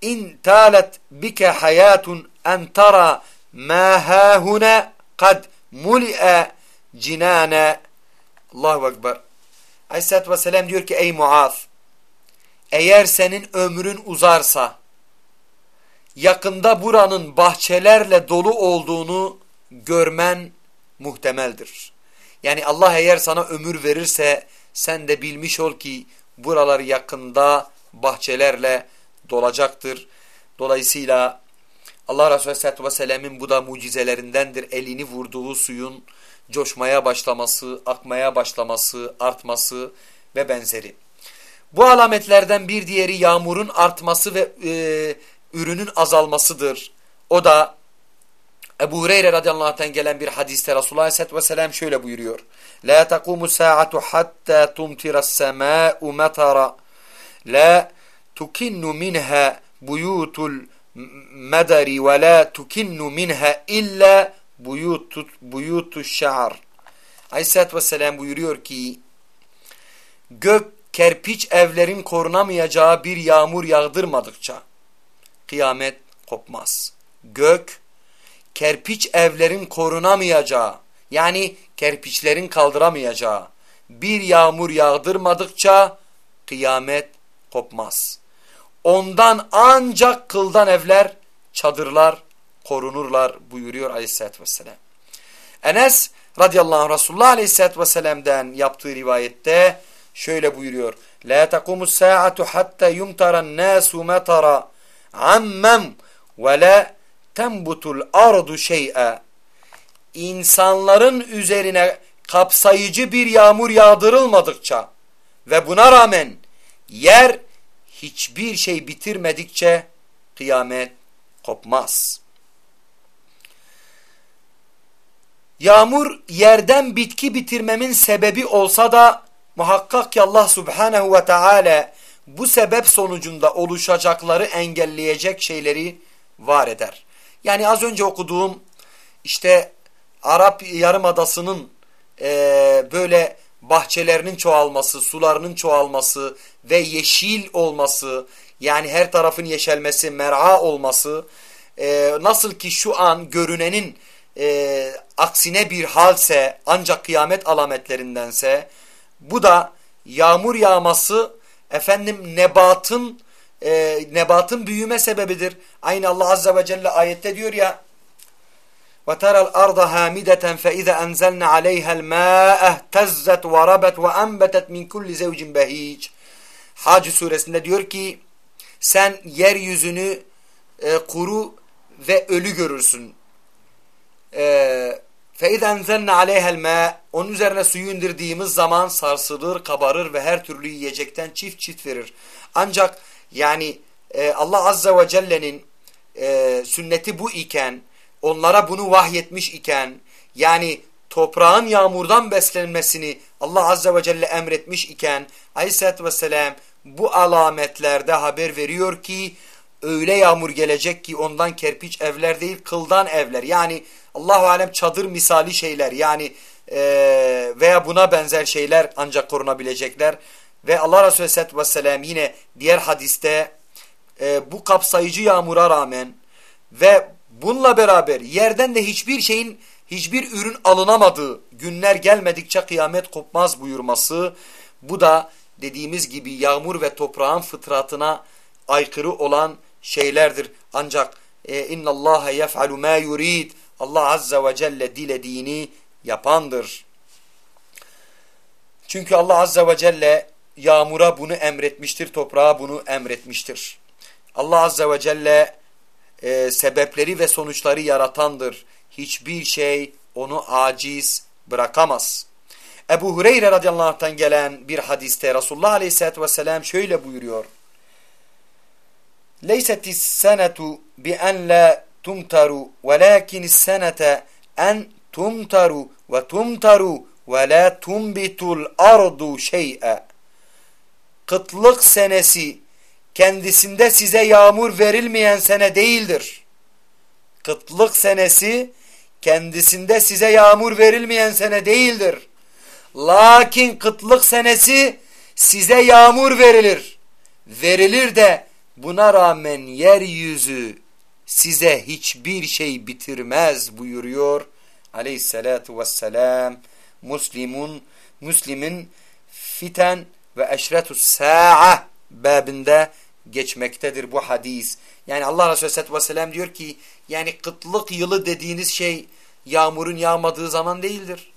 in talet bike hayatun en tara ma hahuna kad muli'e cinane Allahu Ekber. Aleyhisselatü Vesselam diyor ki ey Muaz eğer senin ömrün uzarsa yakında buranın bahçelerle dolu olduğunu görmen muhtemeldir. Yani Allah eğer sana ömür verirse sen de bilmiş ol ki buralar yakında bahçelerle dolacaktır. Dolayısıyla Allah Resulü Aleyhisselatü Vesselam'ın bu da mucizelerindendir. Elini vurduğu suyun coşmaya başlaması, akmaya başlaması, artması ve benzeri. Bu alametlerden bir diğeri yağmurun artması ve e, ürünün azalmasıdır. O da Ebu Hureyre radıyallahu anh'tan gelen bir hadiste Resulullah aleyhissalatü vesselam şöyle buyuruyor. La takumu sa'atu hatta tumtiras sema'u metara la tukinnu minha buyutul medari ve la tukinnu minha illa buyutu, buyutu şa'ar. Aleyhissalatü vesselam buyuruyor ki gök kerpiç evlerin korunamayacağı bir yağmur yağdırmadıkça kıyamet kopmaz. Gök kerpiç evlerin korunamayacağı yani kerpiçlerin kaldıramayacağı bir yağmur yağdırmadıkça kıyamet kopmaz. Ondan ancak kıldan evler, çadırlar korunurlar buyuruyor aleyhissalatü vesselam. Enes radıyallahu anh Resulullah aleyhissalatü vesselam'den yaptığı rivayette şöyle buyuruyor. La takumu sa'atu hatta yumtaran nasu matara ammem ve la tembutul ardu şey'e. İnsanların üzerine kapsayıcı bir yağmur yağdırılmadıkça ve buna rağmen yer hiçbir şey bitirmedikçe kıyamet kopmaz. Yağmur yerden bitki bitirmemin sebebi olsa da muhakkak ki Allah subhanehu ve teala bu sebep sonucunda oluşacakları engelleyecek şeyleri var eder. Yani az önce okuduğum işte Arap Yarımadası'nın e, böyle bahçelerinin çoğalması, sularının çoğalması ve yeşil olması yani her tarafın yeşelmesi, mer'a olması e, nasıl ki şu an görünenin e, aksine bir halse ancak kıyamet alametlerindense bu da yağmur yağması efendim nebatın e, nebatın büyüme sebebidir. Aynı Allah Azze ve Celle ayette diyor ya وَتَرَى الْأَرْضَ هَامِدَةً فَإِذَا أَنْزَلْنَا عَلَيْهَا الْمَاءَ اهْتَزَّتْ وَرَبَتْ وَأَنْبَتَتْ مِنْ كُلِّ زَوْجٍ بَهِيجٍ Hac suresinde diyor ki sen yeryüzünü e, kuru ve ölü görürsün. E, فَاِذَا اَنْزَلْنَا عَلَيْهَا الْمَاءِ Onun üzerine suyu indirdiğimiz zaman sarsılır, kabarır ve her türlü yiyecekten çift çift verir. Ancak yani e, Allah Azze ve Celle'nin e, sünneti bu iken, onlara bunu vahyetmiş iken, yani toprağın yağmurdan beslenmesini Allah Azze ve Celle emretmiş iken, Aleyhisselatü Vesselam bu alametlerde haber veriyor ki, öyle yağmur gelecek ki ondan kerpiç evler değil kıldan evler. Yani Allahu alem çadır misali şeyler yani e, veya buna benzer şeyler ancak korunabilecekler. Ve Allah Resulü Aleyhisselatü Vesselam yine diğer hadiste e, bu kapsayıcı yağmura rağmen ve bununla beraber yerden de hiçbir şeyin hiçbir ürün alınamadığı günler gelmedikçe kıyamet kopmaz buyurması bu da dediğimiz gibi yağmur ve toprağın fıtratına aykırı olan şeylerdir. Ancak inna Allah yef'alu ma yurid. Allah azze ve celle dilediğini yapandır. Çünkü Allah azze ve celle yağmura bunu emretmiştir, toprağa bunu emretmiştir. Allah azze ve celle e, sebepleri ve sonuçları yaratandır. Hiçbir şey onu aciz bırakamaz. Ebu Hureyre radıyallahu anh'tan gelen bir hadiste Resulullah aleyhissalatü vesselam şöyle buyuruyor. ليست السنة بأن لا تمطر ولكن السنة أن تمطر وتمطر ولا تنبت الأرض شيئا Kıtlık senesi kendisinde size yağmur verilmeyen sene değildir. Kıtlık senesi kendisinde size yağmur verilmeyen sene değildir. Lakin kıtlık senesi size yağmur verilir. Verilir de buna rağmen yeryüzü size hiçbir şey bitirmez buyuruyor aleyhissalatu vesselam. Müslimun, Müslim'in fiten ve eşretus sa'a babında geçmektedir bu hadis. Yani Allah Resulü Aleyhisselatü Vesselam diyor ki yani kıtlık yılı dediğiniz şey yağmurun yağmadığı zaman değildir.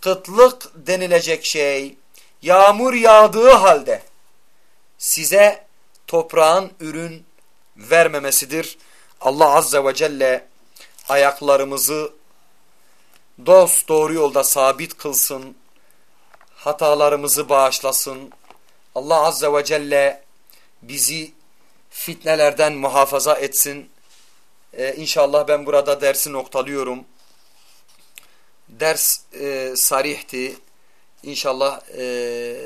Kıtlık denilecek şey yağmur yağdığı halde size toprağın ürün vermemesidir. Allah Azze ve Celle ayaklarımızı dost doğru yolda sabit kılsın hatalarımızı bağışlasın. Allah Azze ve Celle bizi fitnelerden muhafaza etsin. Ee, inşallah ben burada dersi noktalıyorum. Ders e, sarihti. İnşallah e,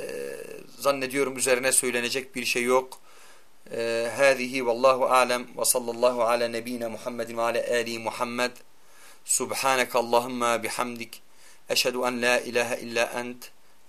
zannediyorum üzerine söylenecek bir şey yok. E, hâzihi vallahu alem ve sallallahu ala nebine Muhammedin ve ala ali Muhammed. Subhaneke Allahümme bihamdik. Eşhedü en la ilahe illa ent.